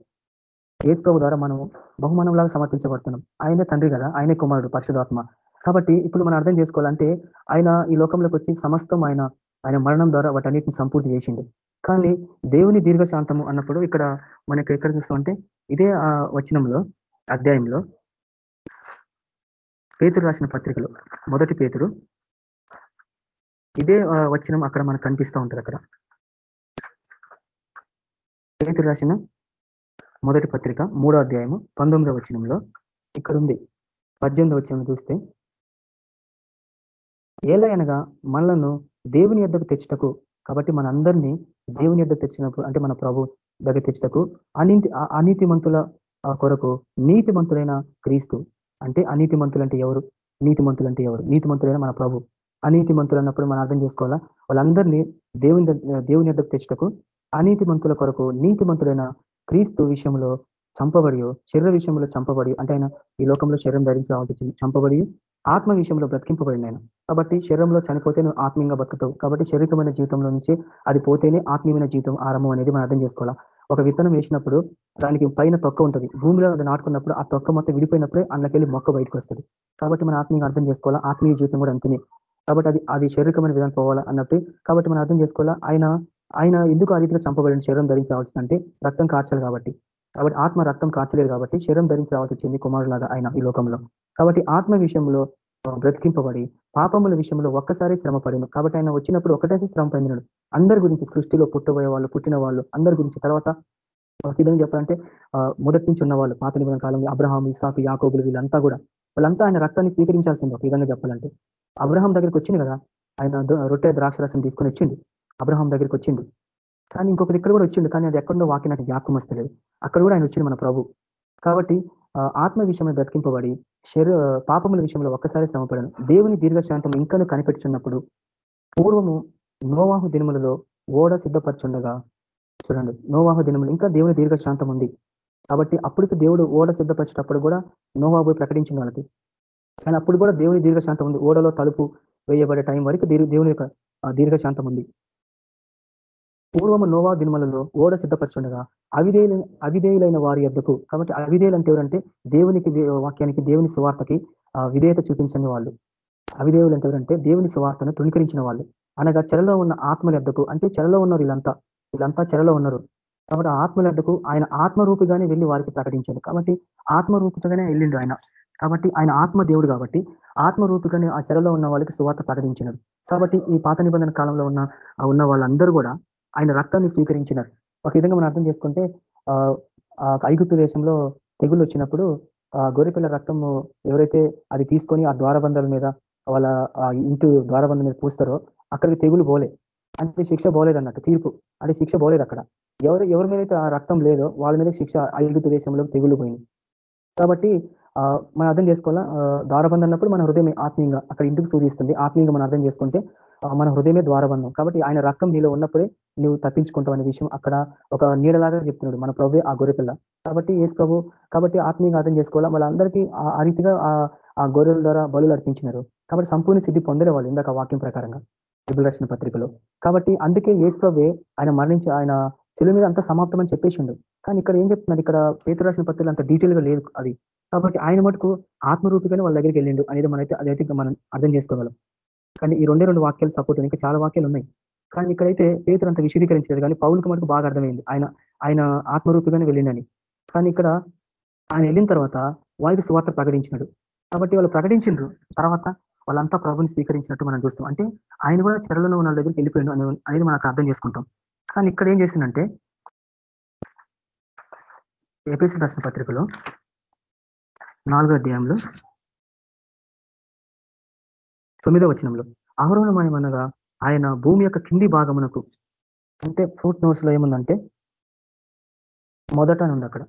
ఏసు ప్రభు ద్వారా మనం బహుమానంలాగా సమర్పించబడుతున్నాం. ఆయనే తండ్రి కదా ఆయనే కుమారుడు పరిశుధాత్మ. కాబట్టి ఇప్పుడు మనం అర్థం చేసుకోవాలంటే ఆయన ఈ లోకంలోకి వచ్చి సమస్తం ఆయన ఆయన మరణం ద్వారా వాటన్నిటిని సంపూర్తి చేసిండు. కానీ దేవుని దీర్ఘశాంతము అన్నప్పుడు ఇక్కడ మనకి ఎక్కడ చూస్తామంటే ఇదే వచనంలో అధ్యాయంలో పేతురు రాసిన పత్రికలు మొదటి పేతురు. ఇదే వచనం అక్కడ మనకు కనిపిస్తూ ఉంటుంది అక్కడ. పేతురు రాసిన మొదటి పత్రిక మూడో అధ్యాయము పంతొమ్మిదో వచనంలో ఇక్కడ ఉంది పద్దెనిమిదో వచనం చూస్తే ఏలయనగా మనలను దేవుని యొద్దకు తెచ్చుటకు కాబట్టి మనందరినీ దేవుని యొద్ద తెచ్చినప్పుడు అంటే మన ప్రభు దగ్గర తెచ్చుటకు అనీతి అనీతిమంతుల కొరకు నీతిమంతులైన క్రీస్తు. అంటే అనీతిమంతులు అంటే ఎవరు? నీతిమంతులు అంటే ఎవరు? నీతిమంతులైన మన ప్రభు. అనీతిమంతులు అన్నప్పుడు మనం అర్థం చేసుకోవాలా? వాళ్ళందరినీ దేవుని దేవుని యొద్దకు తెచ్చుటకు అనీతిమంతుల కొరకు నీతిమంతులైన క్రీస్తు విషయంలో చంపబడి శరీర విషయంలో చంపబడి అంటే ఆయన ఈ లోకంలో శరీరం ధరించి చంపబడి ఆత్మ విషయంలో బ్రతికింపబడిన ఆయన కాబట్టి శరీరంలో చనిపోతే నువ్వు ఆత్మీయంగా బతుకుతావు. కాబట్టి శరీరమైన జీవితంలో నుంచి అది పోతేనే ఆత్మీయమైన జీవితం ఆరంభం అనేది మనం అర్థం చేసుకోవాలా? ఒక విత్తనం వేసినప్పుడు దానికి పైన తొక్క ఉంటుంది. భూమిలో అది నాటుకున్నప్పుడు ఆ తొక్క మొత్తం విడిపోయినప్పుడే అందులోకెళ్ళి మొక్క బయటకు వస్తుంది. కాబట్టి మనం ఆత్మీయంగా అర్థం చేసుకోవాలా? ఆత్మీయ జీవితం కూడా అంతనే. కాబట్టి అది అది శరీరకమైన విధానం పోవాలా అన్నట్టు కాబట్టి మనం అర్థం చేసుకోవాలా? ఆయన ఆయన ఎందుకు ఆ రీతిలో చంపబడిన శరీరం ధరించి అంటే రక్తం కార్చాలి కాబట్టి. కాబట్టి ఆత్మ రక్తం కాచలేదు కాబట్టి శరీరం ధరించి రావాల్సి వచ్చింది కుమారులాగా ఆయన ఈ లోకంలో. కాబట్టి ఆత్మ విషయంలో బ్రతికింపబడి పాపముల విషయంలో ఒక్కసారి శ్రమ పడిను కాబట్టి ఆయన వచ్చినప్పుడు ఒకటేసి శ్రమ పొందినాడు. అందరి గురించి సృష్టిలో పుట్టబోయే వాళ్ళు పుట్టిన వాళ్ళు అందరి గురించి తర్వాత విధంగా చెప్పాలంటే మొదటి నుంచి ఉన్న వాళ్ళు పాత నిబంధన కాలంలో అబ్రహాం ఇసాఫ్ యాకోబులు వీళ్ళంతా కూడా. వాళ్ళంతా ఆయన రక్తాన్ని స్వీకరించాల్సింది ఒక విధంగా చెప్పాలంటే. అబ్రహాం దగ్గరికి వచ్చింది కదా ఆయన రొట్టె ద్రాక్షరసం తీసుకొని వచ్చింది అబ్రహాం దగ్గరికి వచ్చింది కానీ ఇంకొకటి ఇక్కడ కూడా వచ్చిండు కానీ అది ఎక్కడో వాకి నాకు జ్ఞాపకం వస్తలేదు. అక్కడ కూడా ఆయన వచ్చిండు మన ప్రభు. కాబట్టి ఆత్మ విషయంలో బ్రతికింపబడి శరీర పాపముల విషయంలో ఒక్కసారి శ్రమపడను. దేవుని దీర్ఘశాంతం ఇంకను కనిపెట్టుచున్నప్పుడు పూర్వము నోవాహు దినములలో ఓడ సిద్ధపరచుండగా చూడండి. నోవాహు దినములు ఇంకా దేవుని దీర్ఘశాంతం ఉంది. కాబట్టి అప్పటికి దేవుడు ఓడ సిద్ధపరిచేటప్పుడు కూడా నోవాబు ప్రకటించిన వాళ్ళకి. కానీ అప్పుడు కూడా దేవుని దీర్ఘశాంతం ఉంది. ఓడలో తలుపు వేయబడే టైం వరకు దేవుని యొక్క దీర్ఘశాంతం ఉంది. పూర్వము నోవా దినములలో ఓడ సిద్ధపరచుండగా అవిధేయుల అవిధేయులైన వారి యొద్దకు కాబట్టి అవిధేయులు అంటే ఎవరంటే దేవునికి వాక్యానికి దేవుని సువార్తకి విధేయత చూపించని వాళ్ళు. అవిధేయులు అంటే ఎవరంటే దేవుని సువార్తను తృణీకరించిన వాళ్ళు. అనగా చెరలో ఉన్న ఆత్మల యొద్దకు అంటే చెరలో ఉన్నారు వీళ్ళంతా వీళ్ళంతా చెరలో ఉన్నారు. కాబట్టి ఆత్మలద్దకు ఆయన ఆత్మరూపిగానే వెళ్ళి వారికి ప్రకటించాడు. కాబట్టి ఆత్మరూపితగానే వెళ్ళిండు ఆయన. కాబట్టి ఆయన ఆత్మ దేవుడు కాబట్టి ఆత్మరూపిగానే ఆ చెరలో ఉన్న వాళ్ళకి సువార్త ప్రకటించినాడు. కాబట్టి ఈ పాత నిబంధన కాలంలో ఉన్న ఉన్న వాళ్ళందరూ కూడా ఆయన రక్తాన్ని స్వీకరించినారు. ఒక విధంగా మనం అర్థం చేసుకుంటే ఐగుప్తు దేశంలో తెగులు వచ్చినప్పుడు ఆ గొర్రెపిల్ల రక్తము ఎవరైతే అది తీసుకొని ఆ ద్వారబంధాల మీద వాళ్ళ ఇంటి ద్వారబంధం మీద పూస్తారో అక్కడికి తెగులు పోలే. అంటే శిక్ష పోలేదు అన్నట్టు తీర్పు. అంటే శిక్ష పోలేదు అక్కడ. ఎవరు ఎవరి మీద ఆ రక్తం లేదో వాళ్ళ మీద శిక్ష ఐగుప్తు దేశంలో తెగులు పోయింది కాబట్టి మనం అర్థం చేసుకోవాలా? ద్వారబంధం అన్నప్పుడు మన హృదయం ఆత్మీయంగా అక్కడ ఇంటికి సూచిస్తుంది. ఆత్మీయంగా మనం అర్థం చేసుకుంటే మన హృదయమే ద్వారబంధం. కాబట్టి ఆయన రక్తం నీలో ఉన్నప్పుడే నువ్వు తప్పించుకుంటావు అనే విషయం అక్కడ ఒక నీడలాగా చెప్తున్నాడు మన ప్రభు ఆ గొర్రెపిల్ల. కాబట్టి ఏసు ప్రభు కాబట్టి ఆత్మీయంగా అర్థం చేసుకోవాలా? వాళ్ళందరికీ ఆ రీతిగా ఆ గొర్రెల ద్వారా బలు అర్పించినారు. కాబట్టి సంపూర్ణ సిద్ధి పొందలే వాళ్ళు ఇందాక వాక్యం ప్రకారంగా. బైబిల్ రచన పత్రికలో. కాబట్టి అందుకే ఏసు ప్రభు ఆయన మరణించి ఆయన శిలువ మీద అంత సమాప్తం అని చెప్పేసిండు. కానీ ఇక్కడ ఏం చెప్తున్నారు? ఇక్కడ పేతు రాసిన పత్రికలు అంత డీటెయిల్గా లేదు అది. కాబట్టి ఆయన మటుకు ఆత్మరూపిగానే వాళ్ళ దగ్గరికి వెళ్ళిండు అనేది మనైతే అదైతే మనం అర్థం చేసుకోగలం. కానీ ఈ రెండే రెండు వాక్యాలు సపోర్ట్ ఇంకా చాలా వాక్యాలు ఉన్నాయి. కానీ ఇక్కడైతే పేతురు అంత విశదీకరించలేదు. కానీ పౌలకు మటుకు బాగా అర్థమైంది. ఆయన ఆయన ఆత్మరూపిగానే వెళ్ళిండని. కానీ ఇక్కడ ఆయన వెళ్ళిన తర్వాత వాళ్ళకి సువార్త ప్రకటించినాడు. కాబట్టి వాళ్ళు ప్రకటించిండ్రు. తర్వాత వాళ్ళంతా ప్రభుని స్వీకరించినట్టు మనం చూస్తాం. అంటే ఆయన కూడా చెరలో ఉన్న దగ్గరికి వెళ్ళిపోయిండు అనేది మనకు అర్థం చేసుకుంటాం. కానీ ఇక్కడ ఏం చేసిందంటే ఏపీసీ రాసిన పత్రికలో నాలుగో అధ్యాయంలో తొమ్మిదో వచనంలో అహరోణమయమనగా ఆయన భూమి యొక్క కింది భాగమునకు అంటే ఫోర్త్ నోట్స్లో ఏముందంటే మొదట నుండి అక్కడ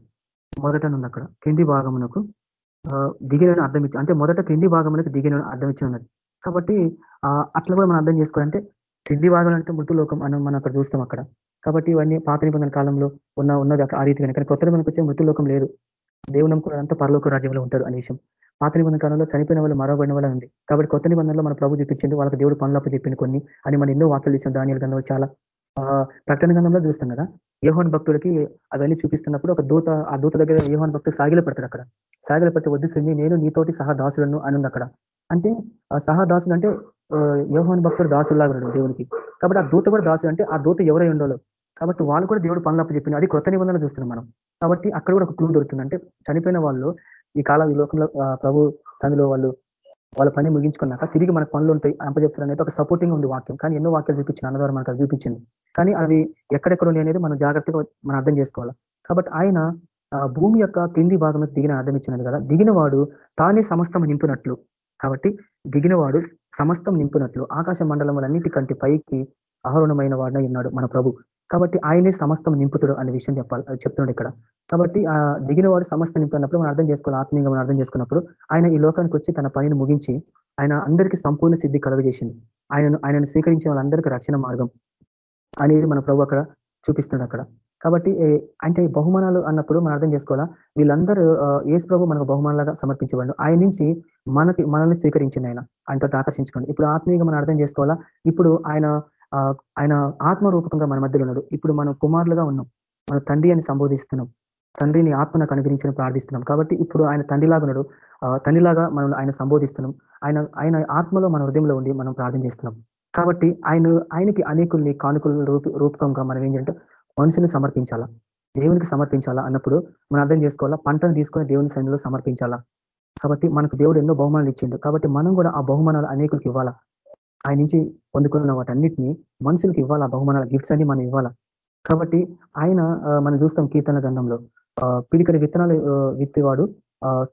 మొదట నుండి అక్కడ కింది భాగమునకు దిగిన అర్థం ఇచ్చి అంటే మొదట కింది భాగమునకు దిగిన అర్థం ఇచ్చి ఉన్నది. కాబట్టి అట్లా కూడా మనం అర్థం చేసుకోవాలంటే కింది భాగం అంటే మృతులోకం అని మనం అక్కడ చూస్తాం అక్కడ. కాబట్టి ఇవన్నీ పాత నిబంధన కాలంలో ఉన్న ఉన్నది ఆ రీతిగా కానీ కొత్త మనకు వచ్చే మృతులోకం లేదు. దేవుడు కూడా పరలోక రాజ్యంలో ఉంటారు అనే విషయం. పాత నిబంధన కాలంలో చనిపోయిన వాళ్ళు మరవబడిన వాళ్ళు ఉంది. కాబట్టి కొత్త నిబంధనలో మన ప్రభు చూపించింది వాళ్ళకి దేవుడు పనులప్ప చెప్పింది కొన్ని అని మనం ఎన్నో వార్తలు ఇచ్చాం దాని గంధంలో చాలా ప్రకటన గంధంలో చూస్తాం కదా. యోహన్ భక్తులకి అవన్నీ చూపిస్తున్నప్పుడు ఒక దూత ఆ దూత దగ్గర యోహన్ భక్తులు సాగిలు పడతాడు అక్కడ. సాగిలు పడితే వద్దు నేను నీతోటి సహా దాసులను అని అక్కడ. అంటే సహా దాసులు అంటే యోహన్ భక్తుడు దాసులాగా ఉన్నాడు దేవునికి. కాబట్టి ఆ దూత కూడా దాసు అంటే ఆ దూత ఎవరై ఉండాలో. కాబట్టి వాళ్ళు కూడా దేవుడు పనులప్ప చెప్పింది అది కొత్త నిబంధనలు చూస్తున్నాం మనం. కాబట్టి అక్కడ కూడా ఒక క్లూ దొరుకుతుంది. అంటే చనిపోయిన వాళ్ళు ఈ కాలం ఈ లోకంలో ప్రభు సందులో వాళ్ళు వాళ్ళ పని ముగించుకున్నాక తిరిగి మన పనులు ఉంటాయి అంపజెప్తారు అనేది ఒక సపోర్టింగ్ ఉంది వాక్యం. కానీ ఎన్నో వాక్యాలు చూపించింది అన్నదారు మనకు చూపించింది. కానీ అవి ఎక్కడెక్కడ ఉన్నాయి అనేది మనం జాగ్రత్తగా మనం అర్థం చేసుకోవాలి. కాబట్టి ఆయన భూమి యొక్క కింది భాగంలో దిగిన అర్థం ఇచ్చినది కదా. దిగినవాడు తానే సమస్తం నింపినట్లు. కాబట్టి దిగినవాడు సమస్తం నింపునట్లు ఆకాశ మండలములన్నిటికంటే పైకి ఆహరణమైన వాడనే ఉన్నాడు మన ప్రభు. కాబట్టి ఆయనే సమస్తం నింపుతుడు అనే విషయం చెప్పాలి చెప్తున్నాడు ఇక్కడ. కాబట్టి ఆ దిగిన వాడు సమస్తం నింపుతున్నప్పుడు మనం అర్థం చేసుకోవాలి ఆత్మీయంగా మనం అర్థం చేసుకున్నప్పుడు ఆయన ఈ లోకానికి వచ్చి తన పనిని ముగించి ఆయన అందరికీ సంపూర్ణ సిద్ధి కలుగజేసింది. ఆయనను ఆయనను స్వీకరించే వాళ్ళందరికీ రక్షణ మార్గం అనేది మన ప్రభు అక్కడ చూపిస్తున్నాడు అక్కడ. కాబట్టి అంటే బహుమానాలు అన్నప్పుడు మనం అర్థం చేసుకోవాలా? వీళ్ళందరూ ఏసు ప్రభు మనకు బహుమానాలుగా సమర్పించబడి ఆయన నుంచి మనకి మనల్ని స్వీకరించింది ఆయన. ఆయనతో ఆకర్షించుకోండి. ఇప్పుడు ఆత్మీయంగా మనం అర్థం చేసుకోవాలా? ఇప్పుడు ఆయన ఆయన ఆత్మరూపకంగా మన మధ్యలో ఉన్నాడు. ఇప్పుడు మనం కుమారులుగా ఉన్నాం. మన తండ్రి అని సంబోధిస్తున్నాం. తండ్రిని ఆత్మను అనుగ్రహించని ప్రార్థిస్తున్నాం. కాబట్టి ఇప్పుడు ఆయన తండ్రిలాగా ఉన్నాడు. తండ్రిలాగా మనం ఆయన సంబోధిస్తున్నాం. ఆయన ఆయన ఆత్మలో మన హృదయంలో ఉండి మనం ప్రార్థన చేస్తున్నాం. కాబట్టి ఆయన ఆయనకి అనేకుల్ని కానుకల రూపకంగా మనం ఏంటంటే మనుషుని సమర్పించాలా? దేవునికి సమర్పించాలా? అన్నప్పుడు మనం అర్థం చేసుకోవాలా? పంటను తీసుకొని దేవుని సైన్యంలో సమర్పించాలా? కాబట్టి మనకు దేవుడు ఎన్నో బహుమానాలు ఇచ్చిండు. కాబట్టి మనం కూడా ఆ బహుమానాలు అనేకులకు ఇవ్వాలా? ఆయన నుంచి పొందుకున్న వాటన్నిటిని మనుషులకు ఇవ్వాలా? బహుమానాల గిఫ్ట్స్ అన్ని మనం ఇవ్వాలా? కాబట్టి ఆయన మనం చూస్తాం కీర్తన గ్రంథంలో పిడికడి విత్తనాలు విత్తివాడు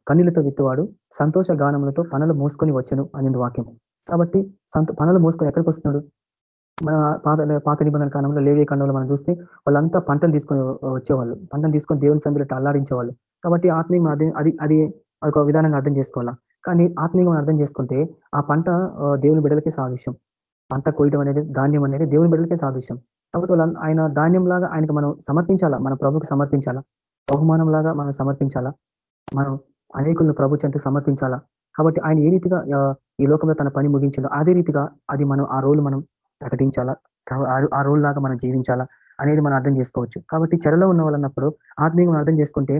కన్నీలతో విత్తువాడు సంతోష గానములతో పనులు మోసుకొని వచ్చను అనేది వాక్యం. కాబట్టి పనులు మోసుకొని ఎక్కడికి వస్తున్నాడు మన పాత పాత నిబంధన కాలంలో లేవే కాలంలో మనం చూస్తే వాళ్ళంతా పంటలు తీసుకొని వచ్చేవాళ్ళు. పంటలు తీసుకొని దేవుని సందులో అల్లాడించేవాళ్ళు. కాబట్టి ఆత్మీయంగా అది అది అది ఒక విధానంగా అర్థం చేసుకోవాలా? కానీ ఆత్మీయంగా అర్థం చేసుకుంటే ఆ పంట దేవుని బిడ్డలకే సాదృశ్యం. పంట కోయడం అనేది ధాన్యం అనేది దేవుని బిడ్డలకే సాదృశ్యం. కాబట్టి వాళ్ళ ఆయన ధాన్యం లాగా ఆయనకు మనం సమర్పించాలా? మన ప్రభుకి సమర్పించాలా? బహుమానం లాగా మనం సమర్పించాలా? మనం అనేకులను ప్రభు చెంతకు సమర్పించాలా? కాబట్టి ఆయన ఏ రీతిగా ఈ లోకంలో తన పని ముగించిందో అదే రీతిగా అది మనం ఆ రోజు మనం ప్రకటించాలా? ఆ రోజు లాగా మనం జీవించాలా? అనేది మనం అర్థం చేసుకోవచ్చు. కాబట్టి చెరలో ఉన్న వాళ్ళన్నప్పుడు ఆత్మీయంగా అర్థం చేసుకుంటే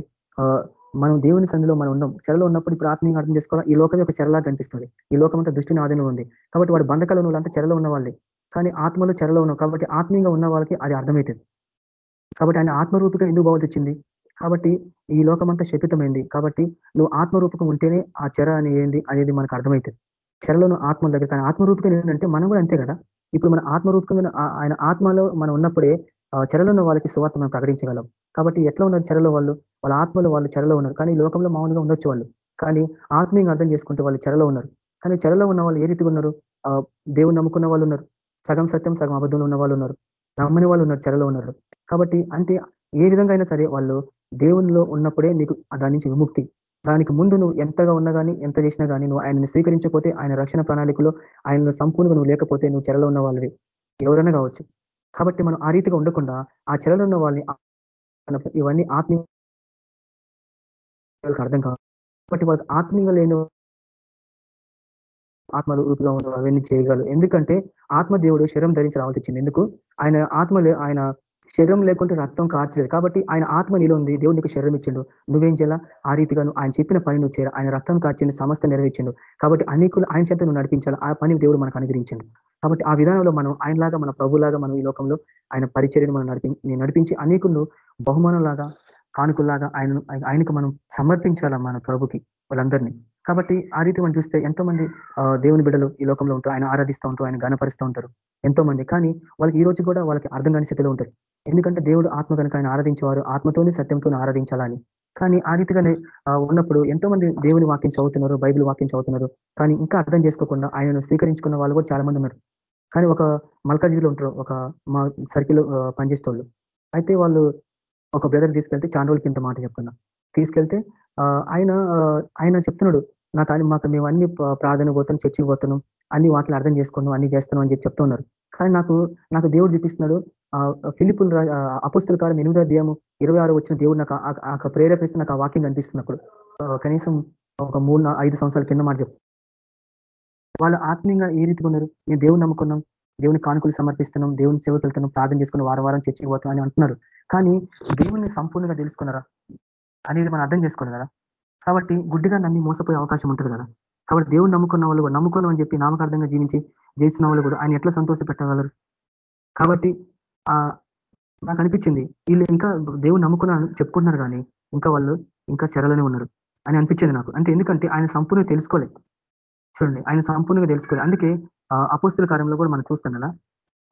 మనం దేవుని సంధిలో మనం ఉన్నాం. చెరలో ఉన్నప్పుడు ఇప్పుడు ఆత్మీయంగా అర్థం చేసుకోవాలి? ఈ లోకమే యొక్క చెరలా కనిపిస్తుంది. ఈ లోకం అంతా దృష్టిని ఆధీనం ఉంది. కాబట్టి వాడు బంధకాలు ఉన్న చెరలో ఉన్నవాళ్ళే. కానీ ఆత్మలో చెరలో ఉన్నాం. కాబట్టి ఆత్మీయంగా ఉన్న వాళ్ళకి అది అర్థమవుతుంది. కాబట్టి ఆయన ఆత్మరూపిగా ఎందుకు బాగు వచ్చింది? కాబట్టి ఈ లోకమంతా శపితమైంది. కాబట్టి నువ్వు ఆత్మరూపకం ఉంటేనే ఆ చెర అని ఏంది అనేది మనకు అర్థమవుతుంది. చెరలోను ఆత్మ దగ్గర. కానీ ఆత్మరూపికం ఏంటంటే మనం కూడా అంతే కదా? ఇప్పుడు మన ఆత్మరూపకమైన ఆయన ఆత్మలో మనం ఉన్నప్పుడే చెరలో ఉన్న వాళ్ళకి సువార్త మనం ప్రకటించగలం. కాబట్టి ఎట్లా ఉన్నారు చెరలో వాళ్ళు? వాళ్ళ ఆత్మలో వాళ్ళు చెరలో ఉన్నారు. కానీ లోకంలో మామూలుగా ఉండొచ్చు వాళ్ళు. కానీ ఆత్మీయంగా అర్థం చేసుకుంటే వాళ్ళు చెరలో ఉన్నారు. కానీ చెరలో ఉన్న వాళ్ళు ఏ రీతిగా ఉన్నారు? దేవుని నమ్ముకున్న వాళ్ళు ఉన్నారు. సగం సత్యం సగం అబద్ధంలో ఉన్న వాళ్ళు ఉన్నారు. నమ్మని వాళ్ళు ఉన్నారు చెరలో ఉన్నారు. కాబట్టి అంటే ఏ విధంగా అయినా సరే వాళ్ళు దేవునిలో ఉన్నప్పుడే నీకు దాని నుంచి విముక్తి. దానికి ముందు నువ్వు ఎంతగా ఉన్నా కానీ ఎంత చేసినా కానీ నువ్వు ఆయనను స్వీకరించకపోతే ఆయన రక్షణ ప్రణాళికలో ఆయన సంపూర్ణంగా నువ్వు లేకపోతే నువ్వు చెరలో ఉన్న వాళ్ళవి ఎవరైనా కావచ్చు. కాబట్టి మనం ఆ రీతిగా ఉండకుండా ఆ చెరలో ఉన్న వాళ్ళని ఇవన్నీ ఆత్మీయ అర్థం కావాలి. కాబట్టి వాళ్ళకి ఆత్మీయంగా లేని ఆత్మ రూపుగా ఉన్న అవన్నీ చేయగలరు. ఎందుకంటే ఆత్మదేవుడు శరం ధరించి రావాల్సి ఎందుకు? ఆయన ఆత్మలు ఆయన శరీరం లేకుంటే రక్తం కార్చలేదు కాబట్టి ఆయన ఆత్మ నీలో ఉంది. దేవుడు నీకు శరీరం ఇచ్చిండు. నువ్వేం చేయాలా? ఆ రీతిగా ఆయన చెప్పిన పని నువ్వు చేయాలి? ఆయన రక్తం కార్చింది సమస్త నెరవేర్చిండు. కాబట్టి అనేకులు ఆయన చేత నువ్వు నడిపించాలి? ఆ పని దేవుడు మనకు అనుగ్రహించండు. కాబట్టి ఆ విధానంలో మనం ఆయనలాగా మన ప్రభులాగా మనం ఈ లోకంలో ఆయన పరిచర్యను మనం నడిపి నడిపించి అనేకులు బహుమానంలాగా కానుకల్లాగా ఆయన ఆయనకు మనం సమర్పించాల మన ప్రభుకి? వాళ్ళందరినీ. కాబట్టి ఆ రీతి మనం చూస్తే ఎంతో మంది దేవుని బిడ్డలు ఈ లోకంలో ఉంటారు ఆయన ఆరాధిస్తూ ఉంటారు ఆయన గణపరుస్తూ ఉంటారు. ఎంతో మంది కానీ వాళ్ళకి ఈ రోజు కూడా వాళ్ళకి అర్థం కాని స్థితిలో ఉంటారు. ఎందుకంటే దేవుడు ఆత్మ కనుక ఆయన ఆరాధించేవారు ఆత్మతోనే సత్యంతో ఆరాధించాలని. కానీ ఆ రీతిగానే ఉన్నప్పుడు ఎంతో మంది దేవుని వాక్యం చదువుతున్నారు బైబిల్ వాక్యం చదువుతున్నారు. కానీ ఇంకా అర్థం చేసుకోకుండా ఆయనను స్వీకరించుకున్న వాళ్ళు కూడా చాలా మంది ఉన్నారు. కానీ ఒక మల్కాజీలో ఉంటారు ఒక మా సర్కిల్ పనిచేసేటోళ్ళు. అయితే వాళ్ళు ఒక బ్రదర్ తీసుకెళ్తే చాలా రోజుల కింద మాట చెప్తున్నా. తీసుకెళ్తే ఆయన ఆయన చెప్తున్నాడు నా కానీ మాకు మేము అన్ని ప్రార్థన పోతున్నాం చర్చికి పోతున్నాం అన్ని వాటిని అర్థం చేసుకున్నాం అన్ని చేస్తున్నాం అని చెప్పి చెప్తున్నారు. కానీ నాకు నాకు దేవుడు చూపిస్తున్నాడు ఫిలిపుల్ అపుస్తుల కాలం ఎనిమిదో అధ్యాయము ఇరవై ఆరు వచ్చిన దేవుడు నాకు ఆ ప్రేరేపిస్తే నాకు ఆ వాక్యం కనిపిస్తున్నప్పుడు. కనీసం ఒక మూడు ఐదు సంవత్సరాల కింద మాట చెప్పు. వాళ్ళు ఆత్మీయంగా ఏ రీతిగా ఉన్నారు? మేము దేవుని నమ్ముకున్నాం దేవుని కానుకలు సమర్పిస్తున్నాం దేవుని సేవకు వెళ్తున్నాం ప్రార్థన చేసుకుని వారం వారం చర్చికి పోతాం అని అంటున్నారు. కానీ దేవుని సంపూర్ణంగా తెలుసుకున్నారా? అనేది మనం అర్థం చేసుకోవాలి కదా కాబట్టి గుడ్డిగా నమ్మి మోసపోయే అవకాశం ఉంటుంది కదా. కాబట్టి దేవుడు నమ్ముకున్న వాళ్ళు నమ్ముకోను అని చెప్పి నామకార్థంగా జీవించి చేసిన వాళ్ళు కూడా ఆయన ఎట్లా సంతోష పెట్టగలరు కాబట్టి ఆ నాకు అనిపించింది వీళ్ళు ఇంకా దేవుడు నమ్ముకున్న చెప్పుకుంటున్నారు కానీ ఇంకా వాళ్ళు ఇంకా చెరలోనే ఉన్నారు అని అనిపించింది నాకు. అంటే ఎందుకంటే ఆయన సంపూర్ణంగా తెలుసుకోలేదు చూడండి ఆయన సంపూర్ణంగా తెలుసుకోలేదు అందుకే అపోస్తుల కార్యంలో కూడా మనం చూస్తాం కదా.